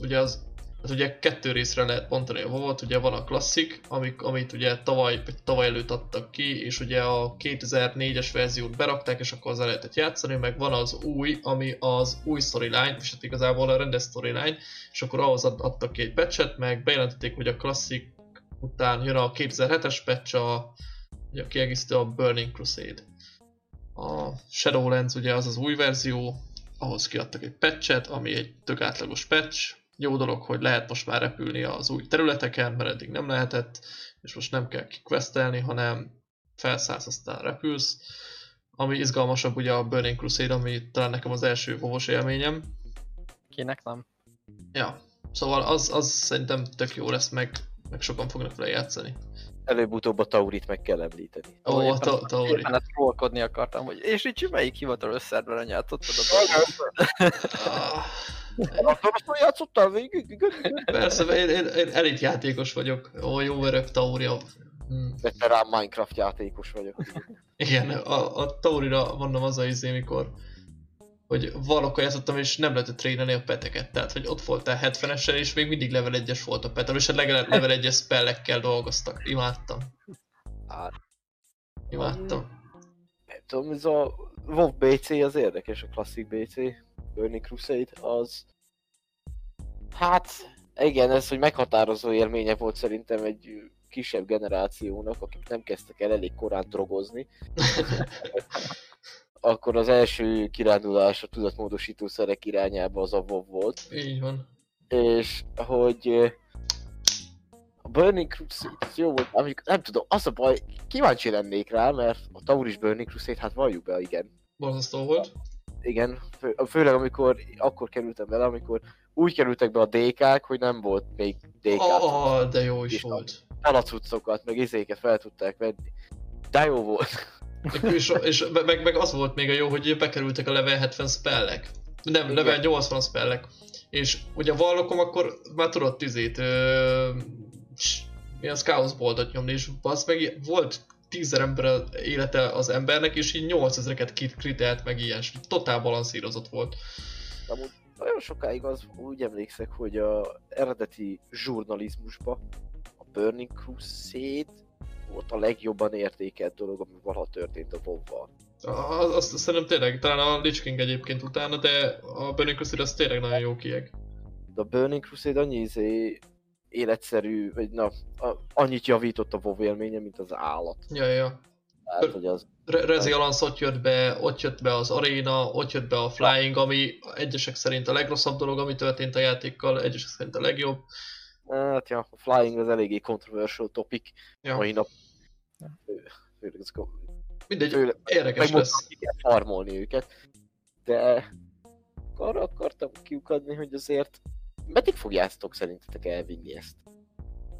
ugye az, hát ugye kettő részre lehet bontani a WoW-ot, ugye van a klasszik, amik, amit ugye tavaly, vagy tavaly előtt adtak ki, és ugye a 2004-es verziót berakták, és akkor azzal lehetett játszani, meg van az új, ami az új storyline, és hát igazából a rendes storyline, és akkor ahhoz ad- adtak ki egy patchet, meg bejelentették, hogy a klasszik után jön a 2007-es patch, a, a kiegészítő a Burning Crusade. A Shadowlands ugye az az új verzió, ahhoz kiadtak egy patchet, ami egy tök átlagos patch. Jó dolog, hogy lehet most már repülni az új területeken, mert eddig nem lehetett, és most nem kell kiquestelni, hanem felszállsz, aztán repülsz. Ami izgalmasabb ugye a Burning Crusade, ami talán nekem az első vovos élményem. Kinek nem? Ja, szóval az, az szerintem tök jó lesz, meg, meg sokan fognak vele játszani. Előbb-utóbb a Taurit meg kell említeni. Ó, éppen- ta- Tauri. Ezt trollkodni akartam, hogy és Ricsi, melyik hivatalos szerveren játszottad a Ah, Akkor azt már játszottál végig? Igen. Persze, én, én, én elit játékos vagyok. Ó, jó verök Tauria. Hm. Veterán Minecraft játékos vagyok. Igen, a, a Taurira mondom az a izé, mikor hogy valakkal játszottam, és nem lehetett trénelni a peteket. Tehát, hogy ott voltál 70-esen, és még mindig level 1-es volt a pet, és a legalább level 1-es spellekkel dolgoztak. Imádtam. Hát. Imádtam. Nem tudom, ez a WoW BC az érdekes, a klasszik BC, Burning Crusade, az... Hát, igen, ez, hogy meghatározó élménye volt szerintem egy kisebb generációnak, akik nem kezdtek el elég korán drogozni. Akkor az első kirándulás a tudatmódosító szerek irányába az a WoW volt. Így van. És hogy a Burning Crusade jó volt, amik, nem tudom, az a baj, kíváncsi lennék rá, mert a Tauris Burning Crusade, hát valljuk be, igen. Borzasztó volt. Igen, fő, főleg amikor, akkor kerültem bele, amikor úgy kerültek be a DK-k, hogy nem volt még DK. Ah, de jó is És volt. Palacucokat, meg izéket fel tudták venni. De jó volt. És, és meg, meg, az volt még a jó, hogy bekerültek a level 70 spellek. Nem, Igen. level 80 spellek. És ugye a Vallokom akkor már tudott tizét, ö, s- mi az Chaos Boltot nyomni, és az meg volt 10 ember élete az embernek, és így 8000-eket kit- kritelt meg ilyen, totál balanszírozott volt. Amúgy nagyon sokáig az úgy emlékszek, hogy a eredeti zsurnalizmusba a Burning Crusade volt a legjobban értékelt dolog, ami valaha történt a WoW-val. Az, azt szerintem tényleg, talán a Lich King egyébként utána, de a Burning Crusade az tényleg nagyon jó kieg. De a Burning Crusade annyi izé életszerű, vagy na, a, annyit javított a WoW élménye, mint az állat. Ja, ja. Tehát, hogy az Re- Rezi Alans ott jött be, ott jött be az Arena, ott jött be a Flying, ami egyesek szerint a legrosszabb dolog, ami történt a játékkal, egyesek szerint a legjobb. Hát ja, a Flying az eléggé controversial topic Ja. mai nap. Fő- Főleg ezek a... Mindegy, Főleg, érdekes lesz. hogy ki kell farmolni őket. De arra akartam kiukadni, hogy azért meddig fogjátok szerintetek elvinni ezt?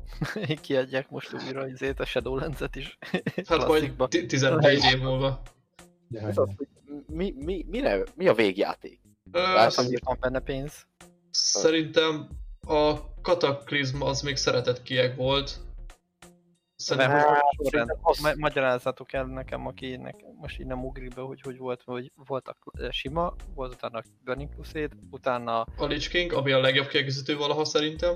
Kiadják most újra izét, a Shadowlands-et is. Hát majd klasszikba. ti- 14 év múlva. De Ez hogy az, hogy mi, mi, mire, mi a végjáték? Hát, Azért van benne pénz. Szerintem a Cataclysm az még szeretett kieg volt. Szerintem, Hát, sorrend. szerintem az- Ma- Magyarázzatok el nekem, aki nekem most így nem ugrik be, hogy hogy volt, hogy volt a kl- sima, volt utána a Burning Crusade, utána, a Lich King, ami a legjobb kiegészítő valaha szerintem.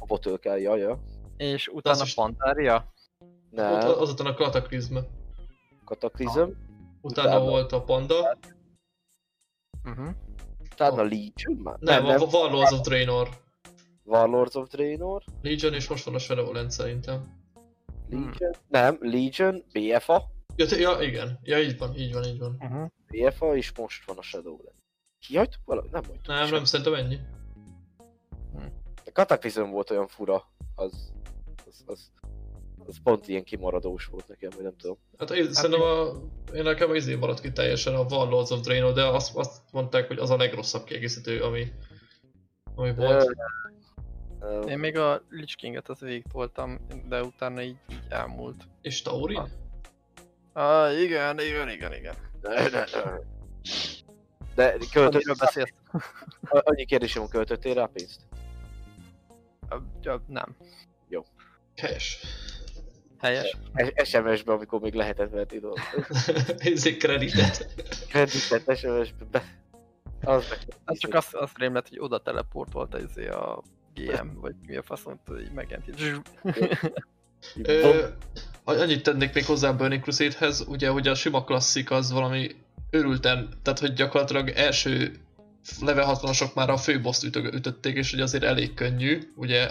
A botölkel, ja, ja. és utána is- Pantaria. Nem, Ott, azután a Cataclysm. Kataklizm. Utána, Utána- volt a Panda. Uh-huh. Utána Legion már? Nem, nem, a Warlords of Draenor. Warlords of Draenor. Legion és most van a Shadowlands szerintem. Legion. Nem, Legion, BFA. Ja, te- ja, igen. Ja, így van, így van, így van. Uh-huh. BFA, és most van a Shadowlands. Kihagytuk valami? Nem hagytuk. Nem, nem, szerintem ennyi. A Cataclysm volt olyan fura, az, az, az, az pont ilyen kimaradós volt nekem, vagy nem tudom. Hát én, szerintem a, én nekem izé maradt ki teljesen a Warlords of Draenor, de azt, azt mondták, hogy az a legrosszabb kiegészítő, ami, ami volt. Ö, Én még a Lich King-et az végig voltam, de utána így, így elmúlt. És Taurin? Ah, igen, igen, igen, igen. De költött, Amiről beszélsz? annyi kérdésem, költöttél rá pénzt? Ja, Nem. Helyes. Helyes. S- SMS-be, amikor még lehetett venni dolgokat. Izé kreditet. Kreditet SMS-be. Be. Az. Ez csak azt, azt rém lett, hogy oda teleportolt izé a GM, vagy mi a faszom, így megjelent. Ö, annyit tennék még hozzá a Burning Crusade-hez, ugye, hogy a sima klasszik az valami örülten, tehát hogy gyakorlatilag első level 60-asok már a főboszt ütö- ütötték, és hogy azért elég könnyű, ugye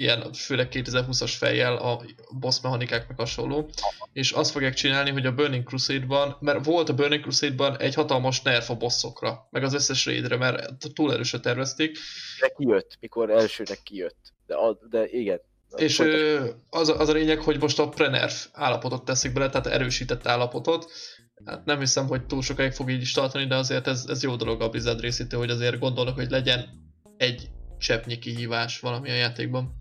ilyen főleg 2020-as fejjel a boss mechanikák meg hasonló, és azt fogják csinálni, hogy a Burning Crusade-ban, mert volt a Burning Crusade-ban egy hatalmas nerf a bossokra, meg az összes raidre, mert túl erősen tervezték, De kijött, mikor elsőnek kijött. De, a, de igen. És Folytasd. az, az a lényeg, hogy most a prenerf állapotot teszik bele, tehát erősített állapotot. Hát nem hiszem, hogy túl sokáig fog így is tartani, de azért ez, ez jó dolog a Blizzard részétől, hogy azért gondolnak, hogy legyen egy cseppnyi kihívás valami a játékban.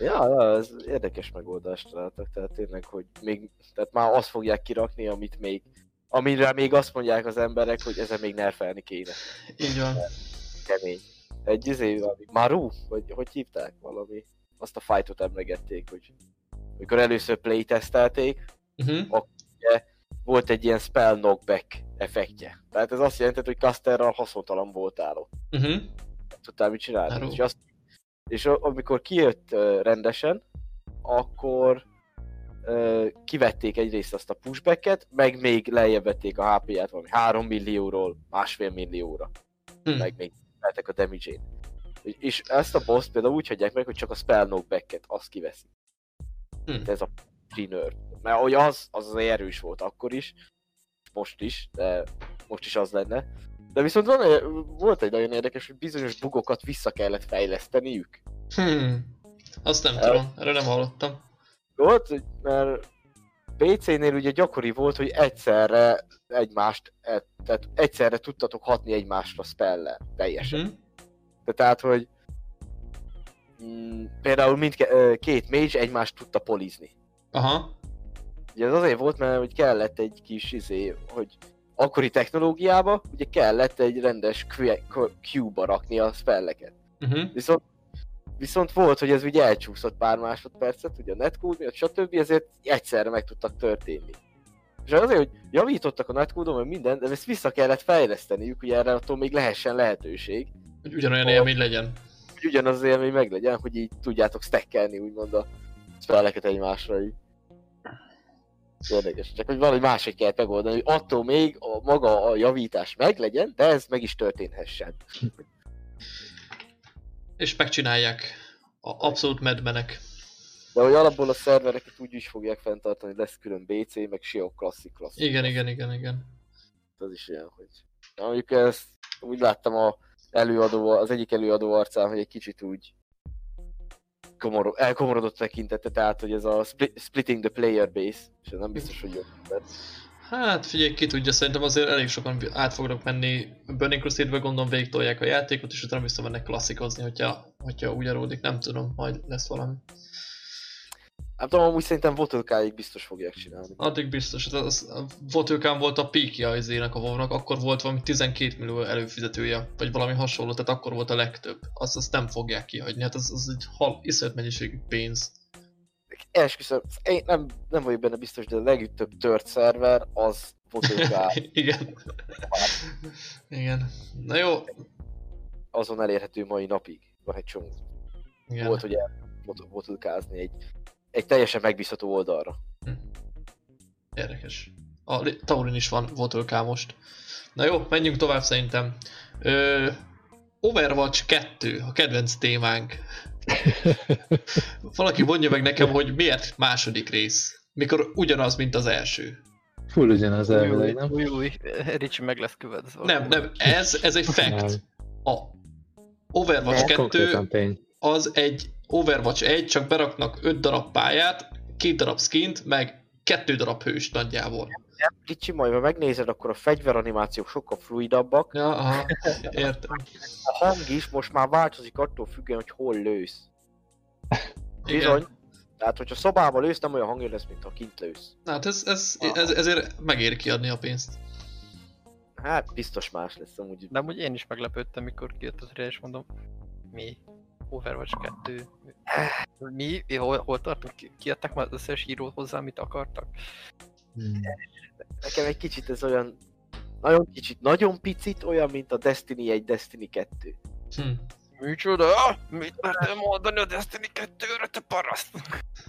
Ja, ja, ez érdekes megoldást találtak, tehát tényleg, hogy még, tehát már azt fogják kirakni, amit még, amire még azt mondják az emberek, hogy ezen még nerfelni kéne. Így van. Kemény. Egy izé, Maru? Vagy hogy hívták valami? Azt a fightot emlegették, hogy amikor először playtestelték, Uh-huh. volt egy ilyen spell knockback effektje. Tehát ez azt jelenti, hogy Casterral haszontalan voltál ott. Uh-huh. Tudtál mit csinálni. És, azt, és amikor kijött rendesen, akkor kivették egyrészt azt a pushbacket, meg még lejjebb vették a HP-ját valami 3 millióról másfél millióra, Hm. meg még vettek a damage-ét. És- ezt a boss például úgy hagyják meg, hogy csak a spell knockbacket, azt kiveszi. Hm. Ez a Trinner. Mert hogy az, az azért erős volt akkor is, most is, de most is az lenne. De viszont van, volt egy nagyon érdekes, hogy bizonyos bugokat vissza kellett fejleszteniük. Hmm. Azt nem El- tudom, erről nem hallottam. Volt, mert PC-nél ugye gyakori volt, hogy egyszerre egymást, e- tehát egyszerre tudtatok hatni egymásra spellel, teljesen. Uh-huh. De tehát, hogy mm, például mindke, két mage egymást tudta polizni. Aha. Ugye ez azért volt, mert hogy kellett egy kis izé, hogy akkori technológiába ugye kellett egy rendes Q-ba rakni a spelleket. Uh-huh. Viszont, viszont volt, hogy ez ugye elcsúszott pár másodpercet, ugye a netcode miatt, stb. ezért egyszerre meg tudtak történni. És azért, hogy javítottak a netcode meg minden, de ezt vissza kellett fejleszteniük, ugye erre attól még lehessen lehetőség, Hogy ugyanolyan A- élmény legyen. hogy ugyanaz az élmény meglegyen, hogy így tudjátok stackelni úgymond a spelleket egymásra így. Érdekes, csak hogy valahogy máshogy kell megoldani, hogy attól még a maga a javítás meglegyen, de ez meg is történhessen. És megcsinálják. A abszolút medmenek. De hogy alapból a szervereket úgy is fogják fenntartani, lesz külön BC, meg Shio Classic Classic. Igen, igen, igen, igen. Az is olyan, hogy... Na, mondjuk ezt úgy láttam a előadó, az egyik előadó arcán, hogy egy kicsit úgy komoro, elkomorodott tekintette, tehát hogy ez a spli- splitting the player base, és ez nem biztos, hogy jó. Hát figyelj, ki tudja, szerintem azért elég sokan át fognak menni Burning Crusade-be, gondolom végig tolják a játékot, és utána visszamennek klasszikozni, hogyha, hogyha úgy aródik, nem tudom, majd lesz valami. Nem tudom, amúgy szerintem Votelkáig biztos fogják csinálni. Addig biztos, hát az, Votelkán volt a peakja az ének a WoW-nak, akkor volt valami 12 millió előfizetője, vagy valami hasonló, tehát akkor volt a legtöbb. Azt, azt nem fogják kihagyni, hát az, az egy hal, iszonyat mennyiségű pénz. Esküszöm, én nem, nem vagyok benne biztos, de a legtöbb tört szerver az Votelká Igen. Igen. Na jó. azon elérhető mai napig. Van egy csomó. Igen. Volt, hogy el Votelkázni egy, egy teljesen megbízható oldalra. Érdekes. A Taurin is van Votelká most. Na jó, menjünk tovább szerintem. Ö, Overwatch 2, a kedvenc témánk. Valaki mondja meg nekem, hogy miért második rész, mikor ugyanaz, mint az első. Full ugyanaz elvileg, nem? új, új, Ricsi meg lesz követve. Nem, nem, ez, ez egy fact. A Overwatch Nem, 2 konkrétan tény. az egy Overwatch 1, csak beraknak 5 darab pályát, 2 darab skint, meg 2 darab hős nagyjából. Kicsi, majd ha megnézed, akkor a fegyveranimációk sokkal fluidabbak. Ja, aha, értem. A hang is most már változik attól függően, hogy hol lősz. Igen. Bizony. Tehát, hogyha szobában lősz, nem olyan hangja lesz, mint ha kint lősz. Na, Hát ez, ez, ez, ezért megéri kiadni a pénzt. Hát, biztos más lesz amúgy. De amúgy én is meglepődtem, mikor kijött az és mondom, mi? Overwatch 2? Mi? Hol, hol tartunk? Ki- Kiadták már az összes hírót hozzá, amit akartak? Hmm. Nekem egy kicsit ez olyan... Nagyon kicsit, nagyon picit olyan, mint a Destiny 1, Destiny 2. Hm. Micsoda? Mit mertem mondani a Destiny 2-re, te paraszt?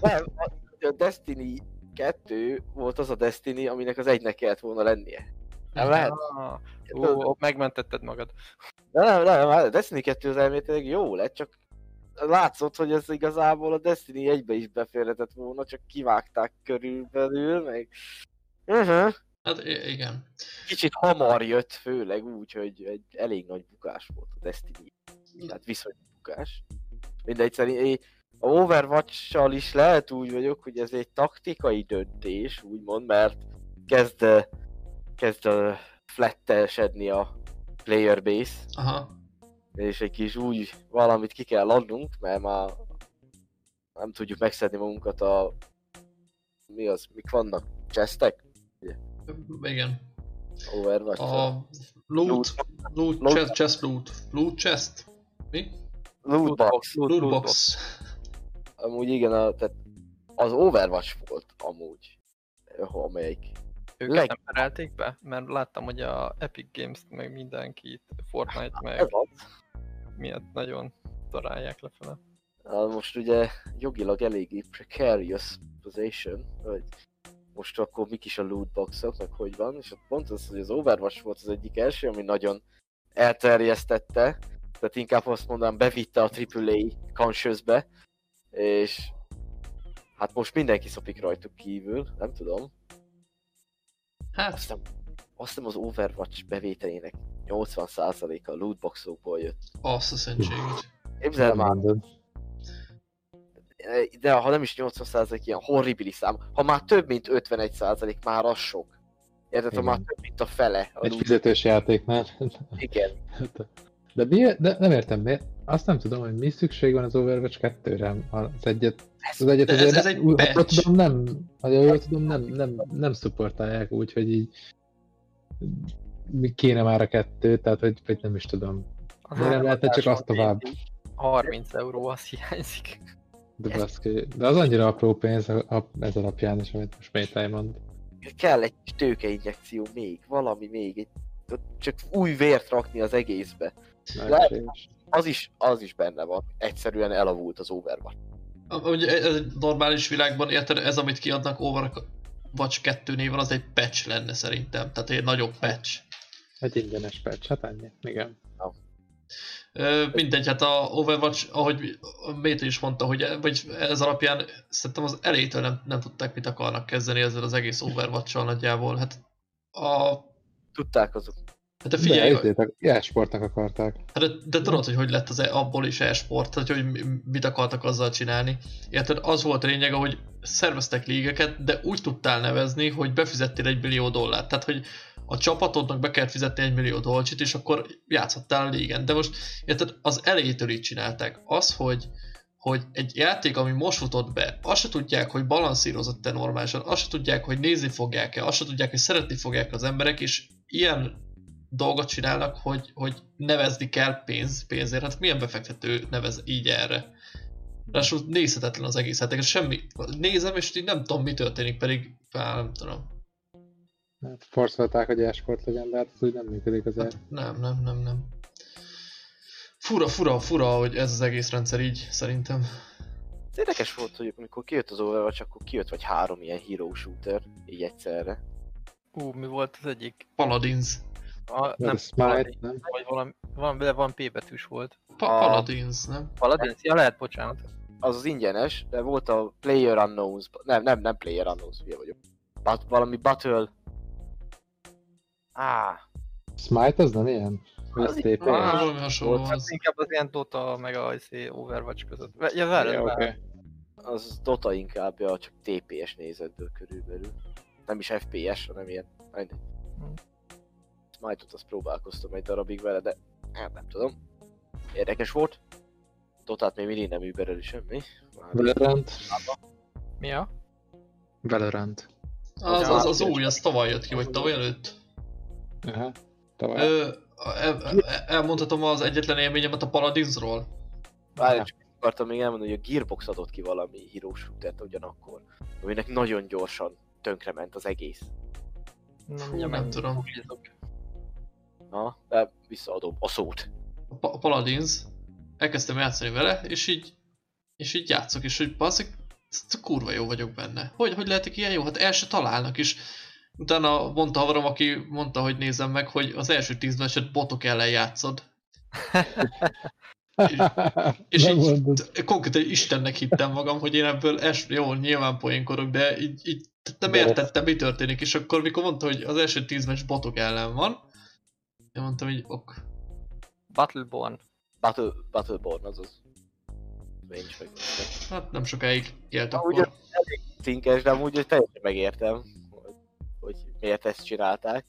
Nem, a, a Destiny 2 volt az a Destiny, aminek az egynek kellett volna lennie. Nem lehet? Ah, Ó, megmentetted magad. De nem, nem, nem, a Destiny 2 az elméletileg jó lett, csak látszott, hogy ez igazából a Destiny 1-be is beférhetett volna, csak kivágták körülbelül, meg... Uh-huh. Hát igen. Kicsit hamar jött, főleg úgy, hogy egy elég nagy bukás volt a Destiny. Hát viszonylag bukás. Mindegy, szerint én a Overwatch-sal is lehet úgy vagyok, hogy ez egy taktikai döntés, úgymond, mert kezd, kezd flattesedni a player base, Aha. És egy kis úgy valamit ki kell adnunk, mert már nem tudjuk megszedni magunkat a... Mi az? Mik vannak? Chestek? Igen. Overwatch. A loot, loot, Loot. chest, chest loot. Loot chest? Mi? Lootbox. Loot box. Amúgy igen, a, tehát az Overwatch volt amúgy, amelyik Őket Leg- nem perelték be? Mert láttam, hogy a Epic Games-t, meg mindenkit, Fortnite, meg Ez az. Miatt nagyon találják lefele. Most ugye jogilag eléggé precarious position, hogy most akkor mik is a lootboxok, meg hogy van, és ott pont az, hogy az Overwatch volt az egyik első, ami nagyon elterjesztette, tehát inkább azt mondanám, bevitte a AAA consciousbe, és hát most mindenki szopik rajtuk kívül, nem tudom. Hát, Azt hiszem, azt hiszem az Overwatch bevételének 80%-a a lootboxokból jött. azt a szentséget. Képzeld már, de ha nem is 80% ilyen horribili szám, ha már több mint 51% már az sok. Érted, ha már több mint a fele. A Egy loot- fizetős játéknál. Igen. De, mi, de nem értem, miért? Azt nem tudom, hogy mi szükség van az Overwatch 2-re. Az egyet, az egyet ez- ez nem- egy patch. tudom, nem, ha jól tudom, nem, nem, nem szupportálják úgy, hogy így kéne már a kettő, tehát hogy, hogy nem is tudom. A Miért nem lehetne csak azt tovább? 30 euró, az hiányzik. De, baszki, de az annyira apró pénz a, ez alapján is, amit most Métály mond. Kell egy kis tőkeinjekció még, valami még, egy, csak új vért rakni az egészbe. Az is, az is benne van. Egyszerűen elavult az Overwatch. Ugye ez egy normális világban, érted, ez amit kiadnak Overwatch 2 néven, az egy patch lenne szerintem. Tehát egy nagyobb patch. Egy ingyenes patch, hát ennyi. Igen. Ö, mindegy, hát a Overwatch, ahogy Méta is mondta, hogy vagy ez alapján szerintem az elejétől nem, nem tudták, mit akarnak kezdeni ezzel az egész Overwatch-sal nagyjából. Hát a... Tudták azok. Hát de De figyelj, ezért e-sportnak akarták. Hát de, de tudod, hogy hogy lett az e- abból is e-sport, tehát hogy mi- mit akartak azzal csinálni. Érted, az volt a lényeg, hogy szerveztek lígeket, de úgy tudtál nevezni, hogy befizettél egy millió dollárt. Tehát, hogy a csapatodnak be kellett fizetni egy millió dolcsit, és akkor játszhattál a lígen. De most, érted, az elejétől így csinálták. Az, hogy, hogy egy játék, ami most futott be, azt se tudják, hogy balanszírozott-e normálisan, azt se tudják, hogy nézni fogják-e, azt se tudják, hogy szeretni fogják az emberek, és ilyen dolgot csinálnak, hogy, hogy nevezni kell pénz, pénzért. Hát milyen befektető nevez így erre? Ráadásul nézhetetlen az egész hát semmi. Nézem, és így nem tudom, mi történik, pedig á, nem tudom. Hát forszolták, hogy e-sport legyen, de hát ez úgy nem működik azért. Hát nem, nem, nem, nem. Fura, fura, fura, hogy ez az egész rendszer így, szerintem. Érdekes volt, hogy amikor kijött az Overwatch, akkor kijött vagy három ilyen hero shooter, így egyszerre. Ú, mi volt az egyik? Paladins. A, Nem, Smite, nem? vagy valami, valami, de van P betűs volt. Pa- Paladins, nem? Paladin? Ja, lehet, bocsánat. Az az ingyenes, de volt a Player Unknowns, nem, nem, nem Player Unknowns, hülye vagyok. But, valami Battle... Á, Smite az nem ilyen? Az az így- TP? Ah, valami hasonló volt, az. inkább az ilyen Dota meg a izé, Overwatch között. Ja, várj, Ja, oké. az Dota inkább, ja, csak TPS nézetből körülbelül. Nem is FPS, hanem ilyen. Hmm. Smite-ot azt próbálkoztam egy darabig vele, de hát nem tudom. Érdekes volt. Dotát még mindig nem übereli semmi. Már Valorant? Mi a? Valorant. Az, az, az új, az tavaly jött ki, vagy tavaly előtt. Aha. Ö, el, el- elmondhatom az egyetlen élményemet a Paladinsról. Várj, csak akartam még elmondani, hogy a Gearbox adott ki valami hero shootert ugyanakkor, aminek nagyon gyorsan tönkrement az egész. Fú, nem meg- tudom. Na, de visszaadom a szót. A Pa- Paladins. Elkezdtem játszani vele, és így, és így játszok, és hogy baszik, kurva jó vagyok benne. Hogy, hogy lehetek ilyen jó? Hát el se találnak, és utána mondta havarom, aki mondta, hogy nézem meg, hogy az első tíz meccset botok ellen játszod. És Nem így mondod. konkrétan Istennek hittem magam, hogy én ebből es, jó, nyilván poénkorok, de így, így nem értettem, mi történik, és akkor mikor mondta, hogy az első tíz meccs botok ellen van, én mondtam, hogy ok. Battleborn. Battle, Battleborn, azaz. Én is meg. Hát nem sokáig élt akkor. Cinkes, de amúgy teljesen megértem, hogy, miért ezt csinálták.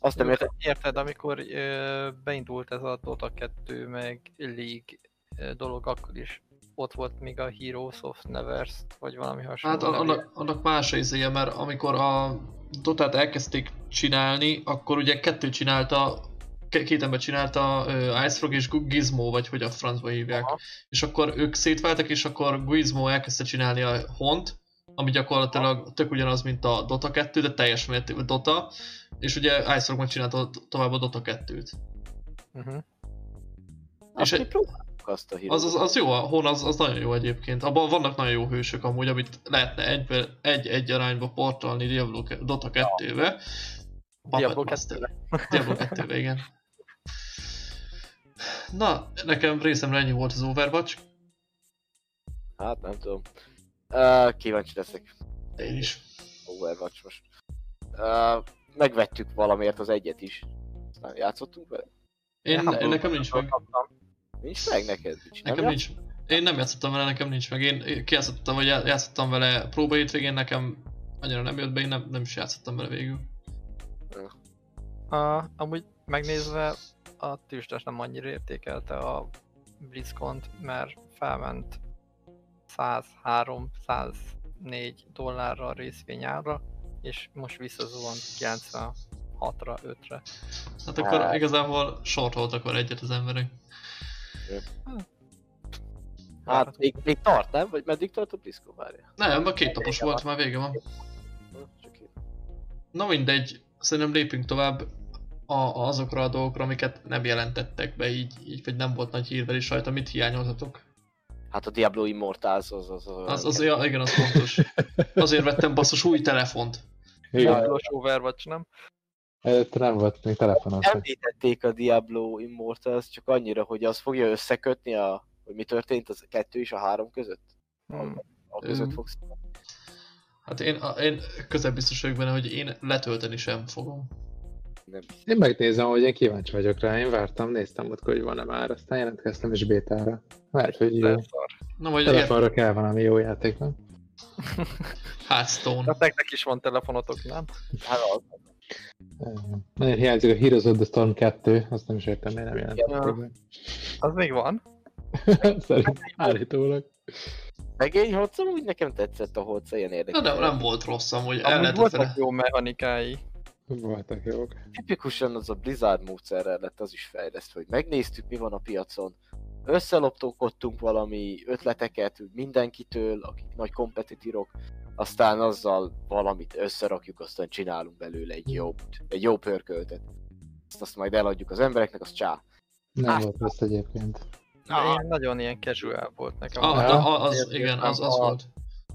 Azt nem értem, Érted, amikor ö, beindult ez a Dota 2 meg League ö, dolog, akkor is ott volt még a Heroes of Nevers, vagy valami hasonló. Hát annak, annak más izéje, mert amikor a Dotát elkezdték csinálni, akkor ugye kettő csinálta, két ember csinálta uh, Icefrog és Gizmo, vagy hogy a francba hívják. Aha. És akkor ők szétváltak, és akkor Gizmo elkezdte csinálni a Hont, ami gyakorlatilag tök ugyanaz, mint a Dota 2, de teljes mértékben Dota, és ugye Ice Rock megcsinálta tovább a Dota 2-t. Uh-huh. És És egy- azt a hírt. Az, az, az jó, a Hon az, az nagyon jó egyébként. Abban vannak nagyon jó hősök amúgy, amit lehetne egy, egy, egy arányba portolni Diablo, Dota 2-be. Diablo Puppet Master. Diablo 2 igen. Na, nekem részemre ennyi volt az Overwatch. Hát nem tudom. Uh, kíváncsi leszek. Én is. Overwatch most. Uh, megvettük valamiért az egyet is. Nem játszottunk vele? Én, Nem, én nekem nincs meg. Nincs meg neked? Nincs, nem Nekem nincs. Én nem játszottam vele, nekem nincs meg. Én kijátszottam, vagy já- játszottam vele próba hétvégén, nekem annyira nem jött be, én nem, nem is játszottam vele végül. A, amúgy megnézve a tűzdes nem annyira értékelte a BlizzCon-t, mert felment 103-104 dollárra a részvényára, és most visszazuhant 96-ra, 5-re. Hát akkor Hát. igazából sortoltak vele egyet az emberek. Hát még, még tart, nem? Vagy meddig tart a BlizzCon várja? Nem, a két napos volt, már vége van. Na mindegy, szerintem lépünk tovább a, azokra a dolgokra, amiket nem jelentettek be így, így vagy nem volt nagy hírverés rajta, mit hiányoltatok? Hát a Diablo Immortals az az... Az, az, ja, igen, az fontos. Azért vettem basszus új telefont. Diablos Overwatch, nem? előtte nem volt még telefonos. Említették a Diablo Immortals csak annyira, hogy az fogja összekötni a... Hogy mi történt az kettő és a három között? Hmm. A között Öm. fogsz... Hát én, a- én közel biztos vagyok benne, hogy én letölteni sem fogom. Nem. Én megnézem, hogy én kíváncsi vagyok rá. Én vártam, néztem ott, hogy van-e már, aztán jelentkeztem is bétára. Lehet, hogy jó. Na vagy ilyen Telefonra kell valami jó játék, nem? Hearthstone. Hát nektek is van telefonotok, nem? Hát az. Nagyon hiányzik a Heroes of the Storm 2, azt nem is értem, miért nem Ja. meg. Az még van? Szerint állítólag. Megény Hotson úgy nekem tetszett a Hotsa, ilyen Na érdekes. nem, volt rossz amúgy, el Amúgy voltak jó mechanikái. Voltak jók. Tipikusan az a Blizzard módszerrel lett az is fejlesztve, hogy megnéztük mi van a piacon, összeloptókodtunk valami ötleteket mindenkitől, akik nagy kompetitírok, aztán azzal valamit összerakjuk, aztán csinálunk belőle egy jó, egy jó pörköltet. Azt, azt majd eladjuk az embereknek, az csá. Nem Hát- volt rossz egyébként. De ilyen, nagyon ilyen casual volt nekem. Ah, a- az, Értem, igen, az, az a- volt.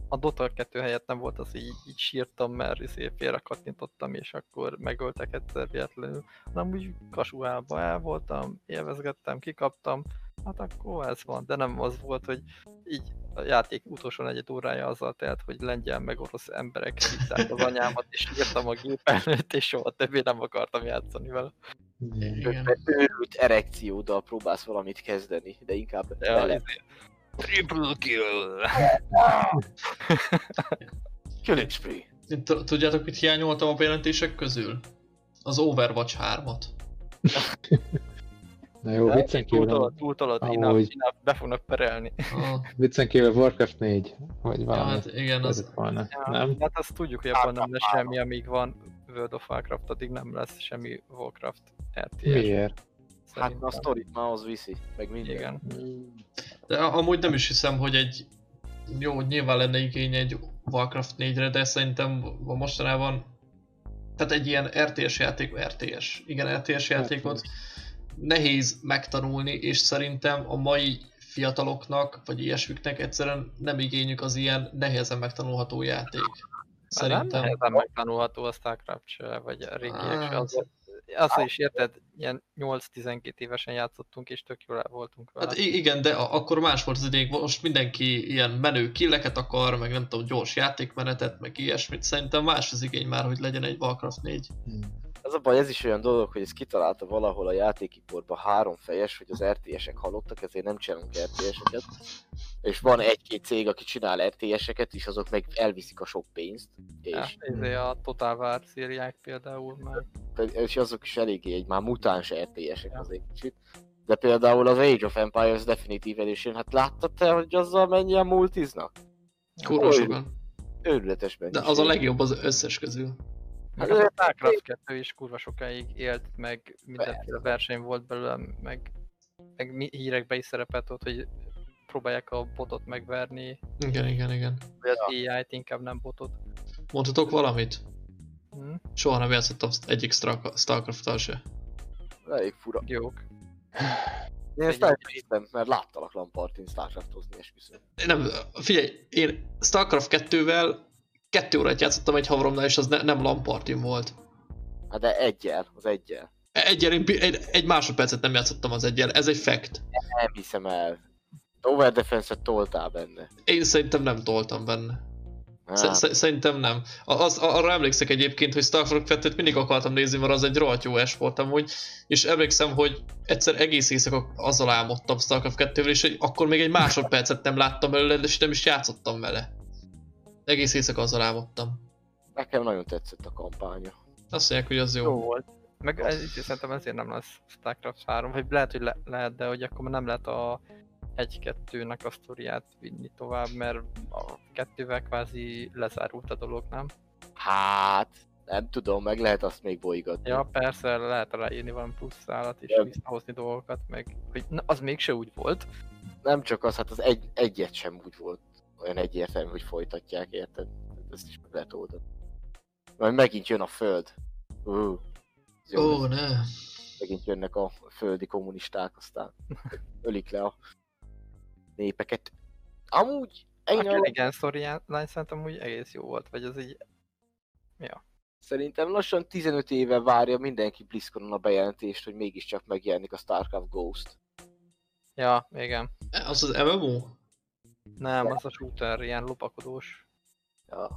A Dota 2 helyett nem volt az, hogy így, így sírtam, mert izé félre kattintottam, és akkor megöltek egyszer véletlenül. Nem úgy kasuálba el voltam, élvezgettem, kikaptam, hát akkor ez van, de nem az volt, hogy így a játék utolsó negyed órája azzal telt, hogy lengyel meg orosz emberek hitták az anyámat, és írtam a gép előtt, és soha többé nem akartam játszani vele. Őrült erekcióddal próbálsz valamit kezdeni, de inkább Ja, izé, Triple kill! Killing spree. Tudjátok, mit hiányoltam a bejelentések közül? Az Overwatch 3-at. Na jó, viccen kívül, túltolod, Amúgy. enough, enough, be fognak perelni. Ah, viccen kívül Warcraft 4, vagy ja, valami. hát igen, az, volna. Ja, Nem? Hát azt tudjuk, hogy abban nem lesz semmi, amíg van World of Warcraft, addig nem lesz semmi Warcraft RTS. Miért? Hát a szerintem. sztorit már az viszi, meg minden. Igen. de amúgy nem is hiszem, hogy egy jó, nyilván lenne igény egy Warcraft 4-re, de szerintem mostanában tehát egy ilyen RTS játék, RTS, igen, RTS játékot nehéz megtanulni, és szerintem a mai fiataloknak, vagy ilyesmiknek egyszerűen nem igényük az ilyen nehezen megtanulható játék. Hát Nem Szerintem. nehezen megtanulható a Starcraft se, vagy a régiek se. Az, az is érted, ilyen 8-12 évesen játszottunk, és tök jól voltunk vele. Hát igen, de akkor más volt az idény, most mindenki ilyen menő killeket akar, meg nem tudom, gyors játékmenetet, meg ilyesmit. Szerintem más az igény már, hogy legyen egy Warcraft 4. Az a baj, ez is olyan dolog, hogy ez kitalálta valahol a játékiporban három fejes, hogy az RTS-ek halottak, ezért nem csinálunk RTS-eket. És van egy-két cég, aki csinál RTS-eket, és azok meg elviszik a sok pénzt. Ja, És, izé a Total War szériák például meg. és azok is eléggé egy már mutáns RTS-ek Ja. azért kicsit. De például az Age of Empires Definitive Edition, hát láttad te, hogy azzal mennyien multiznak? Kurva sokan. Őrületes De az a legjobb az összes közül. Meg Hát, a ö, Starcraft 2 is kurva sokáig élt, meg mindenféle verseny volt belőle, meg, meg mi- hírekbe is szerepelt ott, hogy próbálják a botot megverni, Igen, igen, igen. vagy az AI-t, inkább nem botot. Mondhatok valamit? Hm? Soha nem játszottam egyik Star- Starcraft-tal se. Elég fura. Jók. Én ezt elhiszem, mert láttalak Lampartin Starcraftozni, esküszöm. Nem, figyelj, én Starcraft 2-vel kettő órát játszottam egy havromnál, és az ne, nem lampartim volt. Hát de egyel, az egyel. Egyel, én egy, egy másodpercet nem játszottam az egyel, ez egy fact. Nem hiszem el. Over Defense-et toltál benne. Én szerintem nem toltam benne. Sz- Hát, sz- Szerintem nem. Az, arra emlékszek egyébként, hogy Starcraft 2-t mindig akartam nézni, mert az egy rohadt jó esport amúgy, és emlékszem, hogy egyszer egész éjszaka azzal álmodtam Starcraft 2-vel, és akkor még egy másodpercet nem láttam belőle, és nem is játszottam vele. Egész éjszaka azzal álmodtam. nekem nagyon tetszett a kampánya. Azt mondják, hogy az jó. Jó volt. Meg ez, szerintem ezért nem lesz Starcraft 3, vagy lehet, hogy le, lehet, de hogy akkor már nem lehet a 1-2-nek a sztoriát vinni tovább, mert a kettővel kvázi lezárult a dolog, nem? Hát, nem tudom, meg lehet azt még bolygatni. Ja, persze, lehet ráírni valami plusz szállat és Ja. visszahozni dolgokat, meg hogy na, az mégse úgy volt. Nem csak az, hát az egy, egyet sem úgy volt olyan egyértelmű, hogy folytatják, érted? Ezt is meg lehet oldani. Majd megint jön a föld. Jó Ó, lesz. ne. megint jönnek a földi kommunisták, aztán ölik le a népeket. Amúgy, A ennyi alap, Kerrigan storyline szerintem úgy egész jó volt, vagy az így... szerintem lassan 15 éve várja mindenki BlizzConon a bejelentést, hogy mégiscsak megjelenik a StarCraft Ghost. Ja, igen. Az az MMO? Nem, az a shooter, ilyen lopakodós. Ja.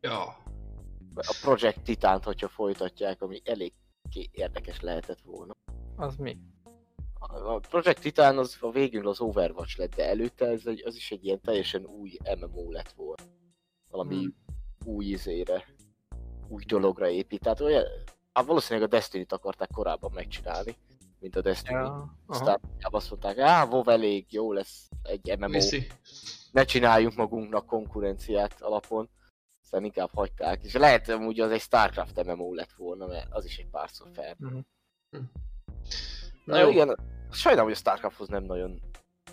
Ja. A Project Titan-t, hogyha folytatják, ami elég érdekes lehetett volna. Az mi? A Project Titan az a végül az Overwatch lett, de előtte ez egy, az is egy ilyen teljesen új MMO lett volna. Valami Hmm. új izére, új dologra épít. Tehát olyan, hát valószínűleg a Destiny-t akarták korábban megcsinálni, mint a Destiny. Ja. Aztán azt mondták, á, WoW elég, jó lesz egy MMO, Viszi. ne csináljunk magunknak konkurenciát alapon. Aztán inkább hagyták, és lehet, hogy amúgy az egy Starcraft MMO lett volna, mert az is egy párszor fel. Mhm. Na jó, igen, sajnálom, hogy a Starcrafthoz nem nagyon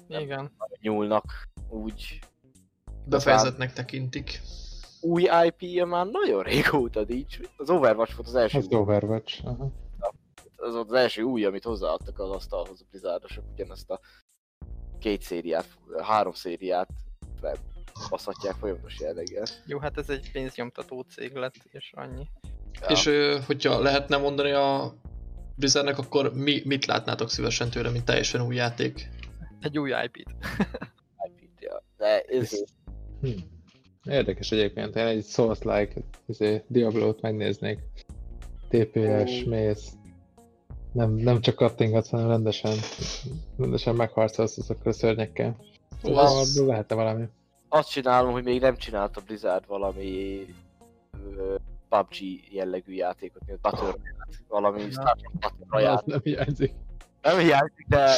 Igen. nyúlnak, úgy befejezetnek tekintik. új IP-je már nagyon régóta nincs. Az Overwatch volt az első, Az Overwatch. Aha. Az az első új, amit hozzáadtak az asztalhoz a Blizzardosok, ugyanazt a két szériát, három szériát baszhatják folyamatos jelleggel. Jó, hát ez egy pénznyomtató cég lett, és annyi. Ja. És hogyha lehetne mondani a Blizzardnek, akkor mi, mit látnátok szívesen tőle, mint teljesen új játék? Egy új IP-t. IP-t, ja. De ez, Hm. Érdekes egyébként, én egy Souls-like izé, Diablo-t megnéznék. TPS, Ó. mész. Nem, nem csak kattingatsz, hanem rendesen, rendesen megharcolsz azokkal a szörnyekkel. Ó, az, lehetne valami. azt csinálom, hogy még nem csinált a Blizzard valami ö, PUBG jellegű játékot, mint Battle Royale, valami Ja. Starcraft Battle Az Royale. nem hiányzik. Nem hiányzik, de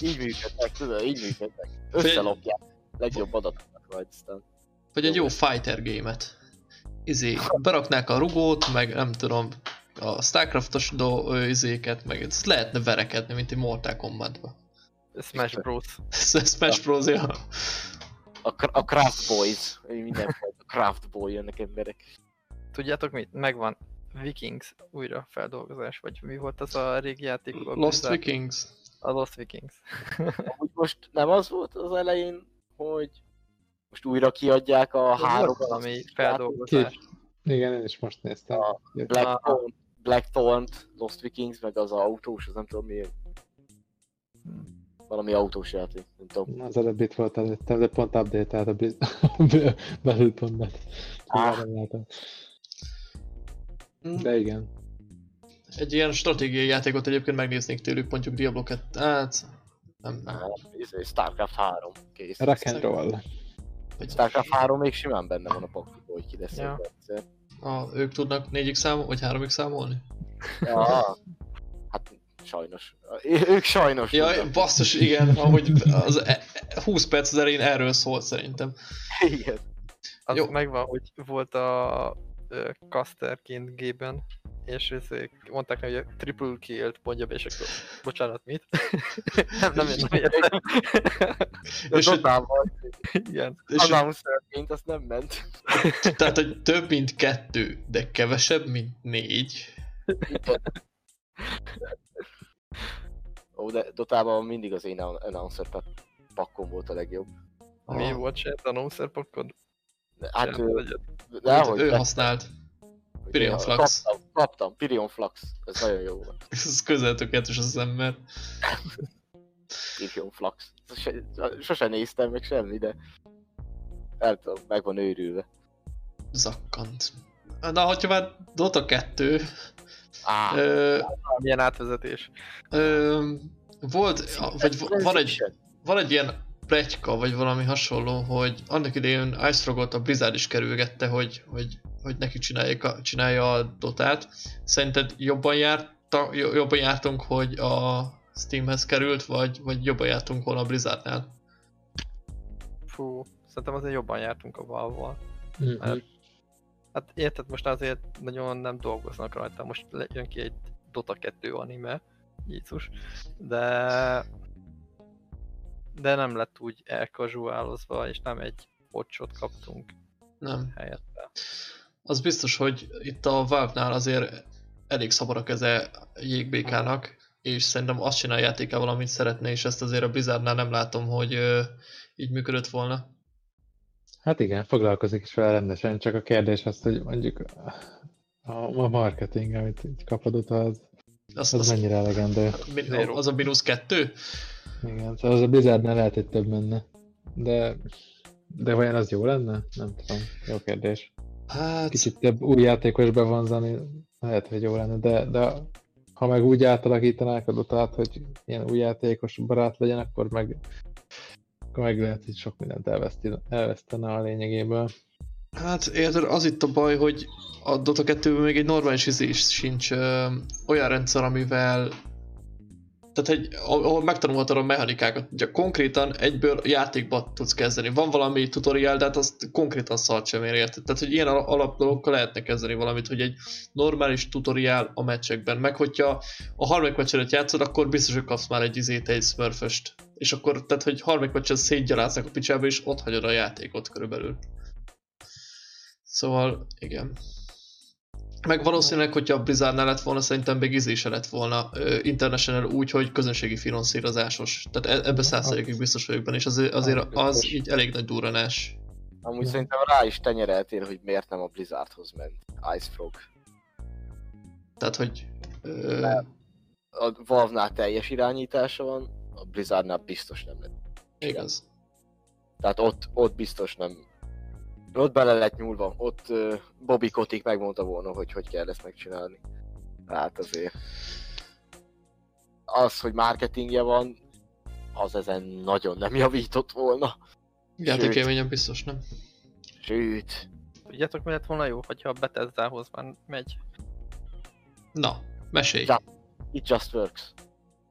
így működnek, tudod, így működnek. Összelopják legjobb adatokat majd aztán. vagy egy jó fighter game-et. Izé, beraknák a rugót, meg nem tudom, a Starcraftos do, izéket, meg ezt lehetne verekedni, mint egy Mortal Kombatba. Smash Bros. Smash Bros. Ja. A, a Craft Boys, mindenfajta Craft Boy jönnek emberek. Tudjátok mit? Megvan. Vikings újra feldolgozás, vagy mi volt az a régi játék? a Lost Blizzard? Vikings. A Lost Vikings. Amúgy most nem az volt az elején, hogy most újra kiadják a három valami feldolgozás. Igen, én is most néztem. A Blackthorn, Blackthorn, Lost Vikings, meg az autós, az nem tudom mi. Valami autós játék, nem tudom. Az előbbit volt előttem, de pont update-elt a. Ah. Nem látom. Mm, De igen. Egy ilyen stratégiai játékot egyébként megnéznék tőlük, mondjuk Diablo 2. Hát, nem, nem. Ez Starcraft 3, kész. Rock and roll. Vagy Starcraft 3 még simán benne van a pakliba, hogy ki lesz Ja. egy egyszer. A, ők tudnak 4 számol, vagy 3 számolni? Ja, hát sajnos. Ők sajnos. Ja, tudnak. basszus, igen, ahogy az e- e- 20 perc az elején erről szólt szerintem. Igen. Az Jó. Megvan, hogy volt a casterként G-ben, és ezek mondták neki, hogy triple kill mondja be, és akkor, bocsánat, mit? nem, nem, nem értem. De És hogy- Igen. És announcerként azt nem ment. tehát, hogy több, mint kettő, de kevesebb, mint négy. Ó, de Dotában mindig az én announcer pa- pakkom volt a legjobb. Mi Ah. volt se? Announcer pakkod? Hát, Sem, ő, dehogy, ő de- használt. Pirion én Flux. Kaptam, kaptam, Pirion Flux. Ez nagyon jó volt. Ez közel tökéletes az ember. Pirion Flux. Sose, sose néztem meg semmi, de el tudom, meg van őrülve. Zakkant. Na, hogyha már Dota 2, Á, ö, Milyen átvezetés. ö, volt, vagy van egy, van egy ilyen pletyka, vagy valami hasonló, hogy annak idején Ice Frogot a Blizzard is kerülgette, hogy, hogy, hogy neki csinálják a, csinálja a Dotát. Szerinted jobban, járta, jo- jobban jártunk, hogy a Steamhez került, vagy, vagy jobban jártunk volna a Blizzardnál? Fú, szerintem azért jobban jártunk a valval. Mhm. Mert- Hát érted, most azért nagyon nem dolgoznak rajta, most jön ki egy Dota 2 anime, Jézus, de de nem lett úgy elkazuálozva, és nem egy watchot kaptunk Nem. helyette. Az biztos, hogy itt a Valve-nál azért elég szabad a keze jégbékának, és szerintem azt csinál a játékával, amit szeretne, és ezt azért a Blizzardnál nem látom, hogy ö, így működött volna. Hát igen, foglalkozik is vele rendesen, csak a kérdés az, hogy mondjuk a, a marketing, amit így kapadott, az, Az, az az, mennyire elegendő. az a mínusz kettő? Igen, szóval az a Blizzardnál lehet, hogy több menne. De, de vajon az jó lenne? Nem tudom, jó kérdés. Hát, Kicsit több új játékos bevonzani, lehet, hogy jó lenne, de, de ha meg úgy átalakítanák a dotát, hogy ilyen új játékos barát legyen, akkor meg, akkor meg lehet, hogy sok mindent elveszti, elvesztene a lényegéből. hát érted, az itt a baj, hogy a Dota 2 még egy normális izés sincs ö, olyan rendszer, amivel tehát egy, ahol megtanulhatod a mechanikákat, ugye konkrétan egyből játékba tudsz kezdeni. Van valami tutorial, de hát azt konkrétan szart sem ér, érted? Tehát, hogy ilyen al- alapdolgokkal lehetne kezdeni valamit, hogy egy normális tutorial a meccsekben. Meg hogyha a harmadik meccset játszod, akkor biztos, hogy kapsz már egy izét, egy smurföst. És akkor, tehát, hogy harmadik meccset szétgyaláznak a picsába, és ott hagyod a játékot körülbelül. Szóval, igen. Meg valószínűleg, hogyha a Blizzardnál lett volna, szerintem még izése lett volna uh, International úgy, hogy közönségi finanszírozásos. Tehát e- ebbe százszerékig biztos vagyok benne, és azért, azért az így elég nagy durranás. Amúgy Ja. szerintem rá is tenyereltél, hogy miért nem a Blizzardhoz ment Ice Frog. Tehát, hogy... Uh, Nem. A Valve-nál teljes irányítása van, a Blizzardnál biztos nem lett. igaz. Tehát ott, ott biztos nem. Ott bele lett nyúlva, ott uh, Bobby Kotick megmondta volna, hogy hogy kell ezt megcsinálni. Hát azért. Az, hogy marketingje van, az ezen nagyon nem javított volna. Játékélményem biztos nem. Sőt, Tudjátok, mi lett volna jó, hogyha a Bethesdához már megy? Na, mesélj. Ja. it just works.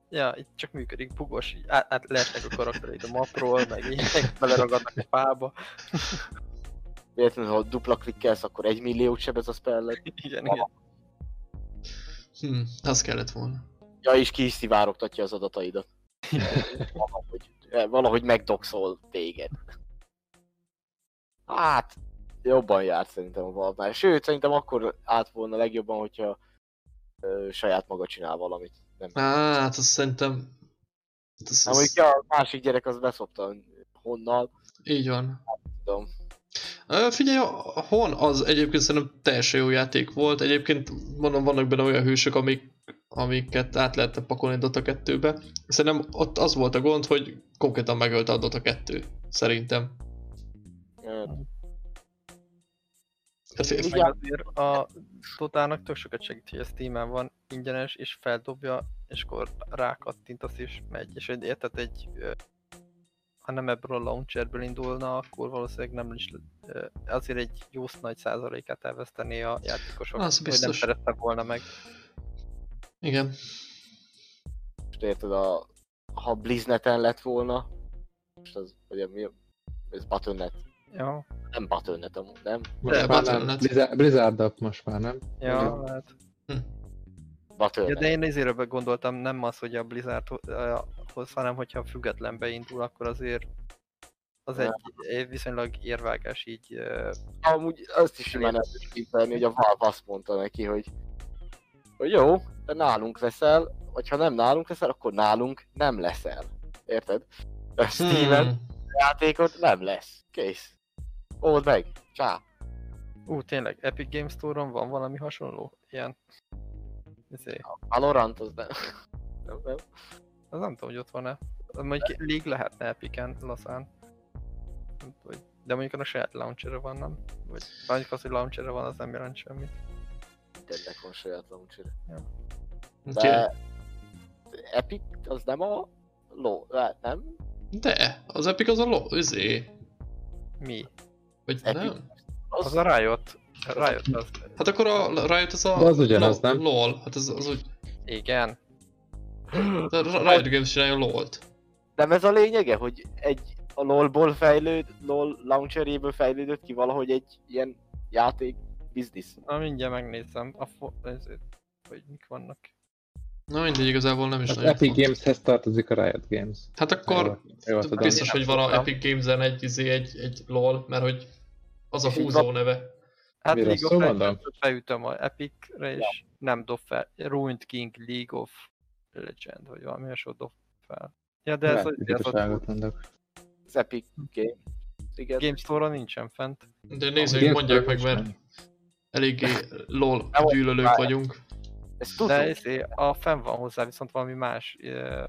Ja, itt csak működik, bugos, így át, át lehetnek a karaktereid a mapról, meg ilyenek, beleragadnak a fába. Véletlenül, ha dupla klikkelsz, akkor egy milliót sebez a spellet. Igen, igen. Hm, az kellett volna. Ja, és ki is szivárogtatja az adataidat. valahogy, valahogy megdoxol téged. Hát, jobban járt szerintem a Valve-nál. Sőt, szerintem akkor át volna legjobban, hogyha ö, saját maga csinál valamit. Nem. Á, hát azt szerintem... Az, Hát mondjuk ja, a másik gyerek az beszopta honnan, Így van. tudom. Figyelj, a Hon az egyébként szerintem teljesen jó játék volt. Egyébként mondom, vannak benne olyan hősök, amik, amiket át lehetne pakolni Dota 2-be. Szerintem ott az volt a gond, hogy konkrétan megölte a Dota 2. Szerintem. Hát, Igen. Azért a Dotának tök sokat segít, hogy a Steam-en van ingyenes, és feldobja, és akkor rákattintasz és megy. És hogy érted, egy ha nem ebből a launcherből indulna, akkor valószínűleg nem is azért egy jó nagy százalékát elvesztené a játékosok, Az hogy nem biztos. szerettek volna meg. igen. most érted, a, ha Blizzneten lett volna, most az, ugye mi, ez Battle.net, Ja, nem Battle.net amúgy, nem? Most De már nem. Blizzard, Blizzard most már nem. ja, Igen. lehet. Battle Ja, de én ezért gondoltam, nem az, hogy a Blizzardhoz, hanem hogyha független beindul, akkor azért az egy egy viszonylag érvágás így... Amúgy azt is simán el képzelni, hogy a Valve azt mondta neki, hogy, hogy jó, de nálunk leszel, vagy ha nem nálunk leszel, akkor nálunk nem leszel. Érted? A Steven Hmm. játékot nem lesz. Kész. Old meg. Csá. Ú, tényleg, Epic Games Store-on van valami hasonló? Ilyen... Izé, Valorant az nem. nem, nem. az nem tudom, hogy ott van-e. Mondjuk League lehetne Epic-en, lazán. De mondjuk a saját launcher van, nem? Vagy mondjuk az, hogy launcher van, az nem jelent semmit. Mindennek van saját launcher. Úgyhogy- De Epic az nem a ló, hát nem? De, az Epic az a lo... Izé. Mi? Vagy Epic? nem? Az a Riot. Riot az... Hát akkor a Riot az a... De az ugyanaz, lo- nem? LOL. Hát az, az úgy... Igen. De a Riot Games csinálja LOL-t. Nem ez a lényege, hogy egy a LOL-ból fejlőd, LOL launcheréből fejlődött ki valahogy egy ilyen játék biznisz. Na mindjárt megnézem. A fo- ezért, hogy mik vannak. Na mindegy, igazából nem is Az nagyon Epic fontos. Gameshez tartozik a Riot Games. Hát akkor Jó, biztos, hogy van a. Epic Games-en egy, izé, egy, egy LOL, mert hogy az a húzó neve. Hát Mi League of mondom? Legends-ot beütöm a Epic-re, és nem dob fel. Ruined King League of Legend, vagy valami hasonló dob fel. Ja, de ez, Nem, ez, ez mondok. Az Epic Game. Igen. Game Store-on nincsen fent. De nézzük, mondják meg, mert eléggé LOL gyűlölők vagyunk. Ezt tudom. De ez, a fenn van hozzá viszont valami más uh,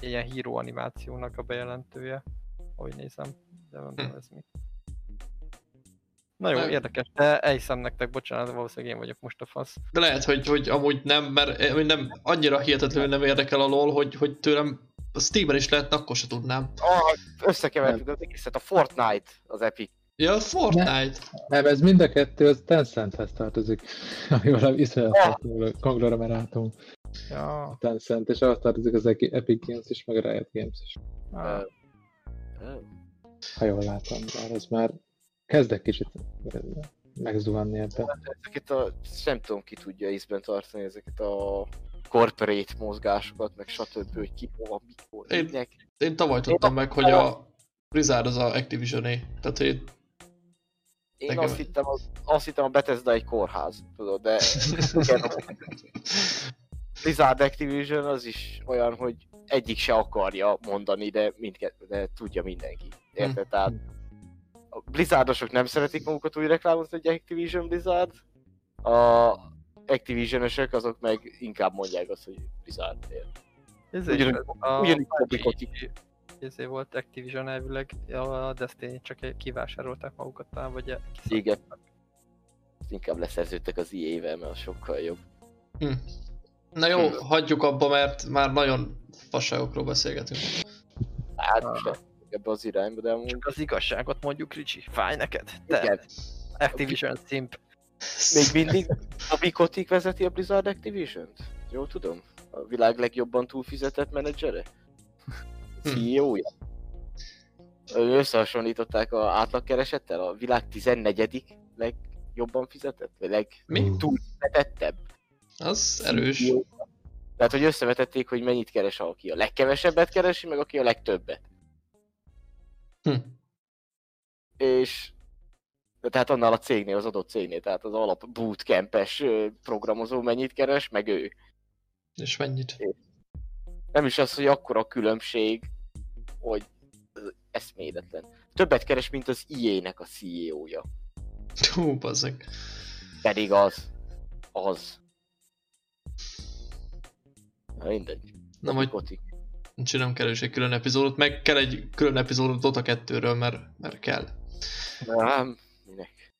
ilyen híró animációnak a bejelentője, ahogy nézem, de nem Hm. ez mi. Na jó, Nem. érdekes, de elhiszem nektek, bocsánat, valószínűleg én vagyok most a fasz. De lehet, hogy, hogy amúgy nem, mert eh, nem annyira hihetetlenül nem érdekel a LOL, hogy, hogy tőlem a Steam-en is lehetne, akkor se tudnám. Ah, összekevertük az egészet. A Fortnite az Epic. Ja, Fortnite. Nem, ez mind a kettő az Tencenthez tartozik. Ami valami iszonyatos konglomerátum. Ja, Tencent, és ahhoz tartozik az Epic Games is, meg a Riot Games is. ah, Ha jól látom, bár ez már kezdek kicsit megzuhanni ebbe. Ezeket a, nem tudom ki tudja észben tartani ezeket a corporate mozgásokat, meg stb. hogy ki hova, mikor, Én- minek. Én tavaly tudtam meg, hogy a Blizzard az a Activision-é. Tehát, hogy Én Nekem- azt hittem, az, azt hittem a Bethesda egy kórház, tudod, de Blizzard Activision az is olyan, hogy egyik se akarja mondani, de mindkettő, de tudja mindenki. Érted? Tehát a Blizzardosok nem szeretik magukat úgy reklámozni, hogy Activision Blizzard, a Activision-ösök azok meg inkább mondják azt, hogy Blizzard. Érted? ez Ugyanúgy- a, ugyanúgy a, ezért volt Activision elvileg, a Destiny csak kivásárolták magukat talán, vagy Igen. Inkább leszerződtek az EA-vel, mert az sokkal jobb. Hm. Na jó, hagyjuk abba, mert már nagyon fasságokról beszélgetünk. Hát, Ah. Ebbe az irányba, de amúgy... Csak az igazságot mondjuk, Ricsi, fáj neked? Te, Igen. Activision simp. Még mindig Bobby Kotick vezeti a Blizzard Activision-t? Jól tudom? A világ legjobban túlfizetett menedzsere? Hm. CEO-ja? Összehasonlították a átlagkeresettel? A világ 14. legjobban fizetett? Vagy leg... Mi? túlfizetettebb? Az erős. CEO. Tehát, hogy összevetették, hogy mennyit keres, aki a legkevesebbet keresi, meg aki a legtöbbet. Hm. És tehát annál a cégnél, az adott cégnél, tehát az alap bootcampes programozó mennyit keres, meg ő. És mennyit? Nem is az, hogy akkora a különbség, hogy ez eszméletlen. Többet keres, mint az EA-nek a CEO-ja. Hú, bazzeg. Pedig az. Az. Na mindegy. Na majd Kotik. csinálom kell is egy külön epizódot, meg kell egy külön epizódot Dota 2-ről, mert, mert kell. Nem, minek.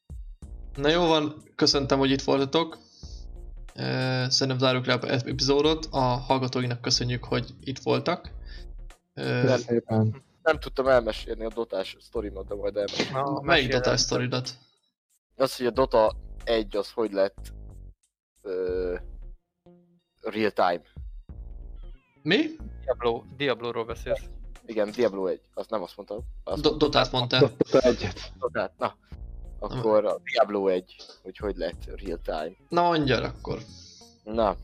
Na jó van, köszöntem, hogy itt voltatok. Szerintem zárjuk le a epizódot. A hallgatóinak köszönjük, hogy itt voltak. Köszönöm szépen. Nem tudtam elmesélni a dotás sztorimat, de majd elmesélem. Na, Melyik el. sztoridat? Az, hogy a Dota 1 az hogy lett ö, real time. Mi? Diablo, Diablo-ról beszélsz. Igen, Diablo 1, azt nem azt mondtam. Azt Do- Dotát mondtál. Dota egyet. Dotát, na. Akkor a Diablo 1, hogy hogy lett real time. Na mondjál akkor. Na,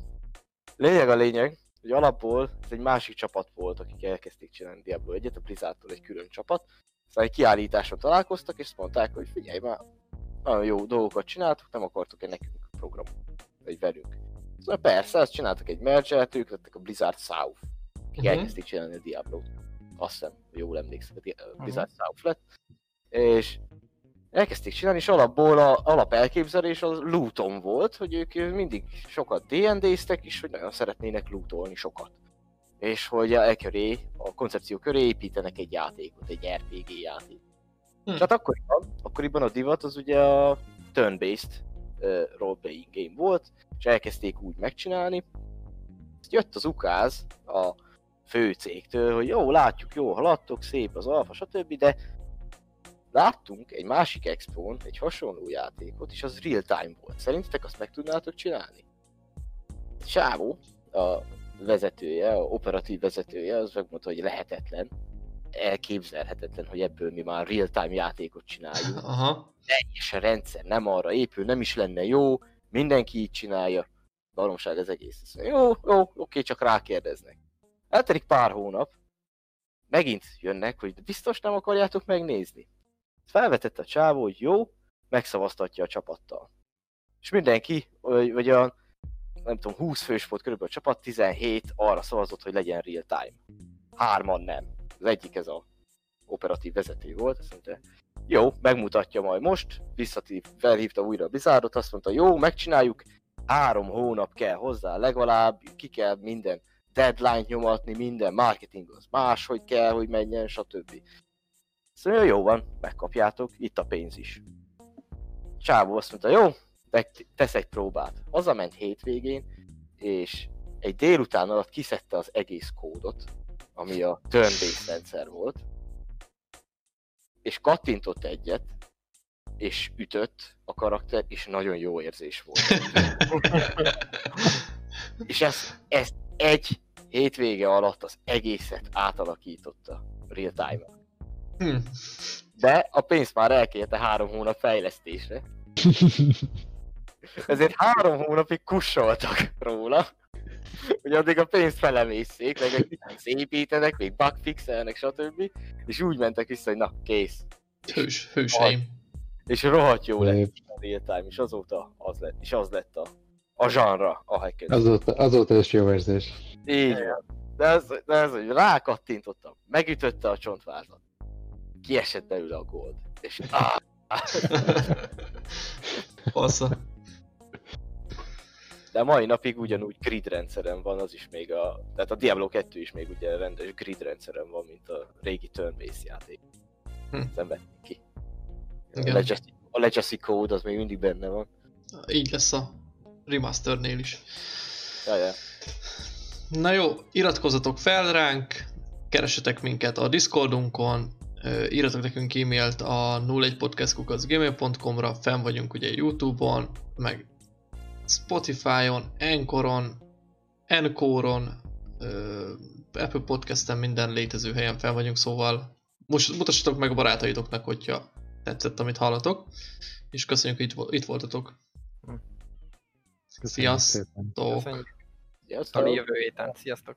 lényeg a lényeg, hogy alapból ez egy másik csapat volt, akik elkezdték csinálni Diablo 1-et, a Blizzardtól egy külön csapat. Aztán egy kiállításon találkoztak, és azt mondták, hogy figyelj már, nagyon jó dolgokat csináltuk, nem akartok-e nekünk programot, vagy velünk. Szóval persze, azt csináltak egy merge-et, ők lettek a Blizzard South, akik Mhm. elkezdték csinálni a Diablo-t. Azt hiszem, jól emlékszem, a a Blizzard South lett. És elkezdték csinálni, és alapból a alap elképzelés az looton volt, hogy ők mindig sokat D&D-ztek, és hogy nagyon szeretnének lootolni sokat. És hogy e köré, a koncepció köré építenek egy játékot, egy RPG játékot. Hm. Hm. Tehát akkoriban, akkoriban a divat az ugye a turn-based role-playing game volt, és elkezdték úgy megcsinálni. Jött az ukáz a fő hogy jó, látjuk, jó haladtok, szép az alfa, stb., de láttunk egy másik expón egy hasonló játékot, és az real time volt. Szerintetek azt meg tudnátok csinálni? Sávó, a vezetője, a operatív vezetője, az megmondta, hogy lehetetlen, elképzelhetetlen, hogy ebből mi már real-time játékot csináljunk. Aha. A rendszer nem arra épül, nem is lenne jó, mindenki így csinálja. Baromság az egész. Azt mondja, Jó, jó, oké, csak rákérdeznek. Eltelik pár hónap, megint jönnek, hogy biztos nem akarjátok megnézni. Felvetett a csávó, hogy jó, megszavaztatja a csapattal. És mindenki, vagy, vagy a nem tudom, 20 fős volt körülbelül a csapat, 17 arra szavazott, hogy legyen real time. Hárman nem. Az egyik ez a operatív vezető volt, azt mondta, jó, megmutatja majd most, visszatív, felhívta újra a Blizzardot, azt mondta, jó, megcsináljuk, három hónap kell hozzá legalább, ki kell minden deadline nyomatni, minden marketing az máshogy kell, hogy menjen, stb. Szóval jó van, megkapjátok, itt a pénz is. Csávó azt mondta, jó, tesz egy próbát. Hazament hétvégén, és egy délután alatt kiszedte az egész kódot, ami a turn-based rendszer volt, és kattintott egyet, és ütött a karakter, és nagyon jó érzés volt. és ez, ez egy hétvége alatt az egészet átalakította real time Hm. De a pénzt már elkérte három hónap fejlesztésre, ezért három hónapig kussoltak róla, hogy addig a pénzt felemészszék, meg egy szépítenek, még bugfixelnek, stb. És úgy mentek vissza, hogy na, kész. Hős, hőseim. És rohadt jó lett a real time, és azóta az lett, és az lett a, a zsanra, a hacker. Azóta, azóta is jó érzés. Így van. De ez, de ez, hogy rákattintottam, megütötte a csontvázat. Kiesett belőle a gold. És áh, Passza. De mai napig ugyanúgy grid rendszeren van, az is még a... Tehát a Diablo 2 is még ugye rendes grid rendszeren van, mint a régi turn-based játék. Hm. Szenvedni ki. A Igen. Legacy, a Legacy Code az még mindig benne van. Így lesz a remasternél is. Jajjá. Na jó, iratkozzatok fel ránk, keresetek minket a Discordunkon, írjatok nekünk e-mailt a 01podcastkukacgmail.com-ra, fenn vagyunk ugye Youtube-on, meg Spotify-on, Anchoron, Encore-on, ö, Apple Podcast-en, minden létező helyen fel vagyunk, szóval most mutassatok meg a barátaitoknak, hogyha tetszett, amit hallatok, és köszönjük, hogy itt, vo- itt voltatok. Köszönjük Sziasztok! Köszönjük Sziasztok! jövő héten. Sziasztok!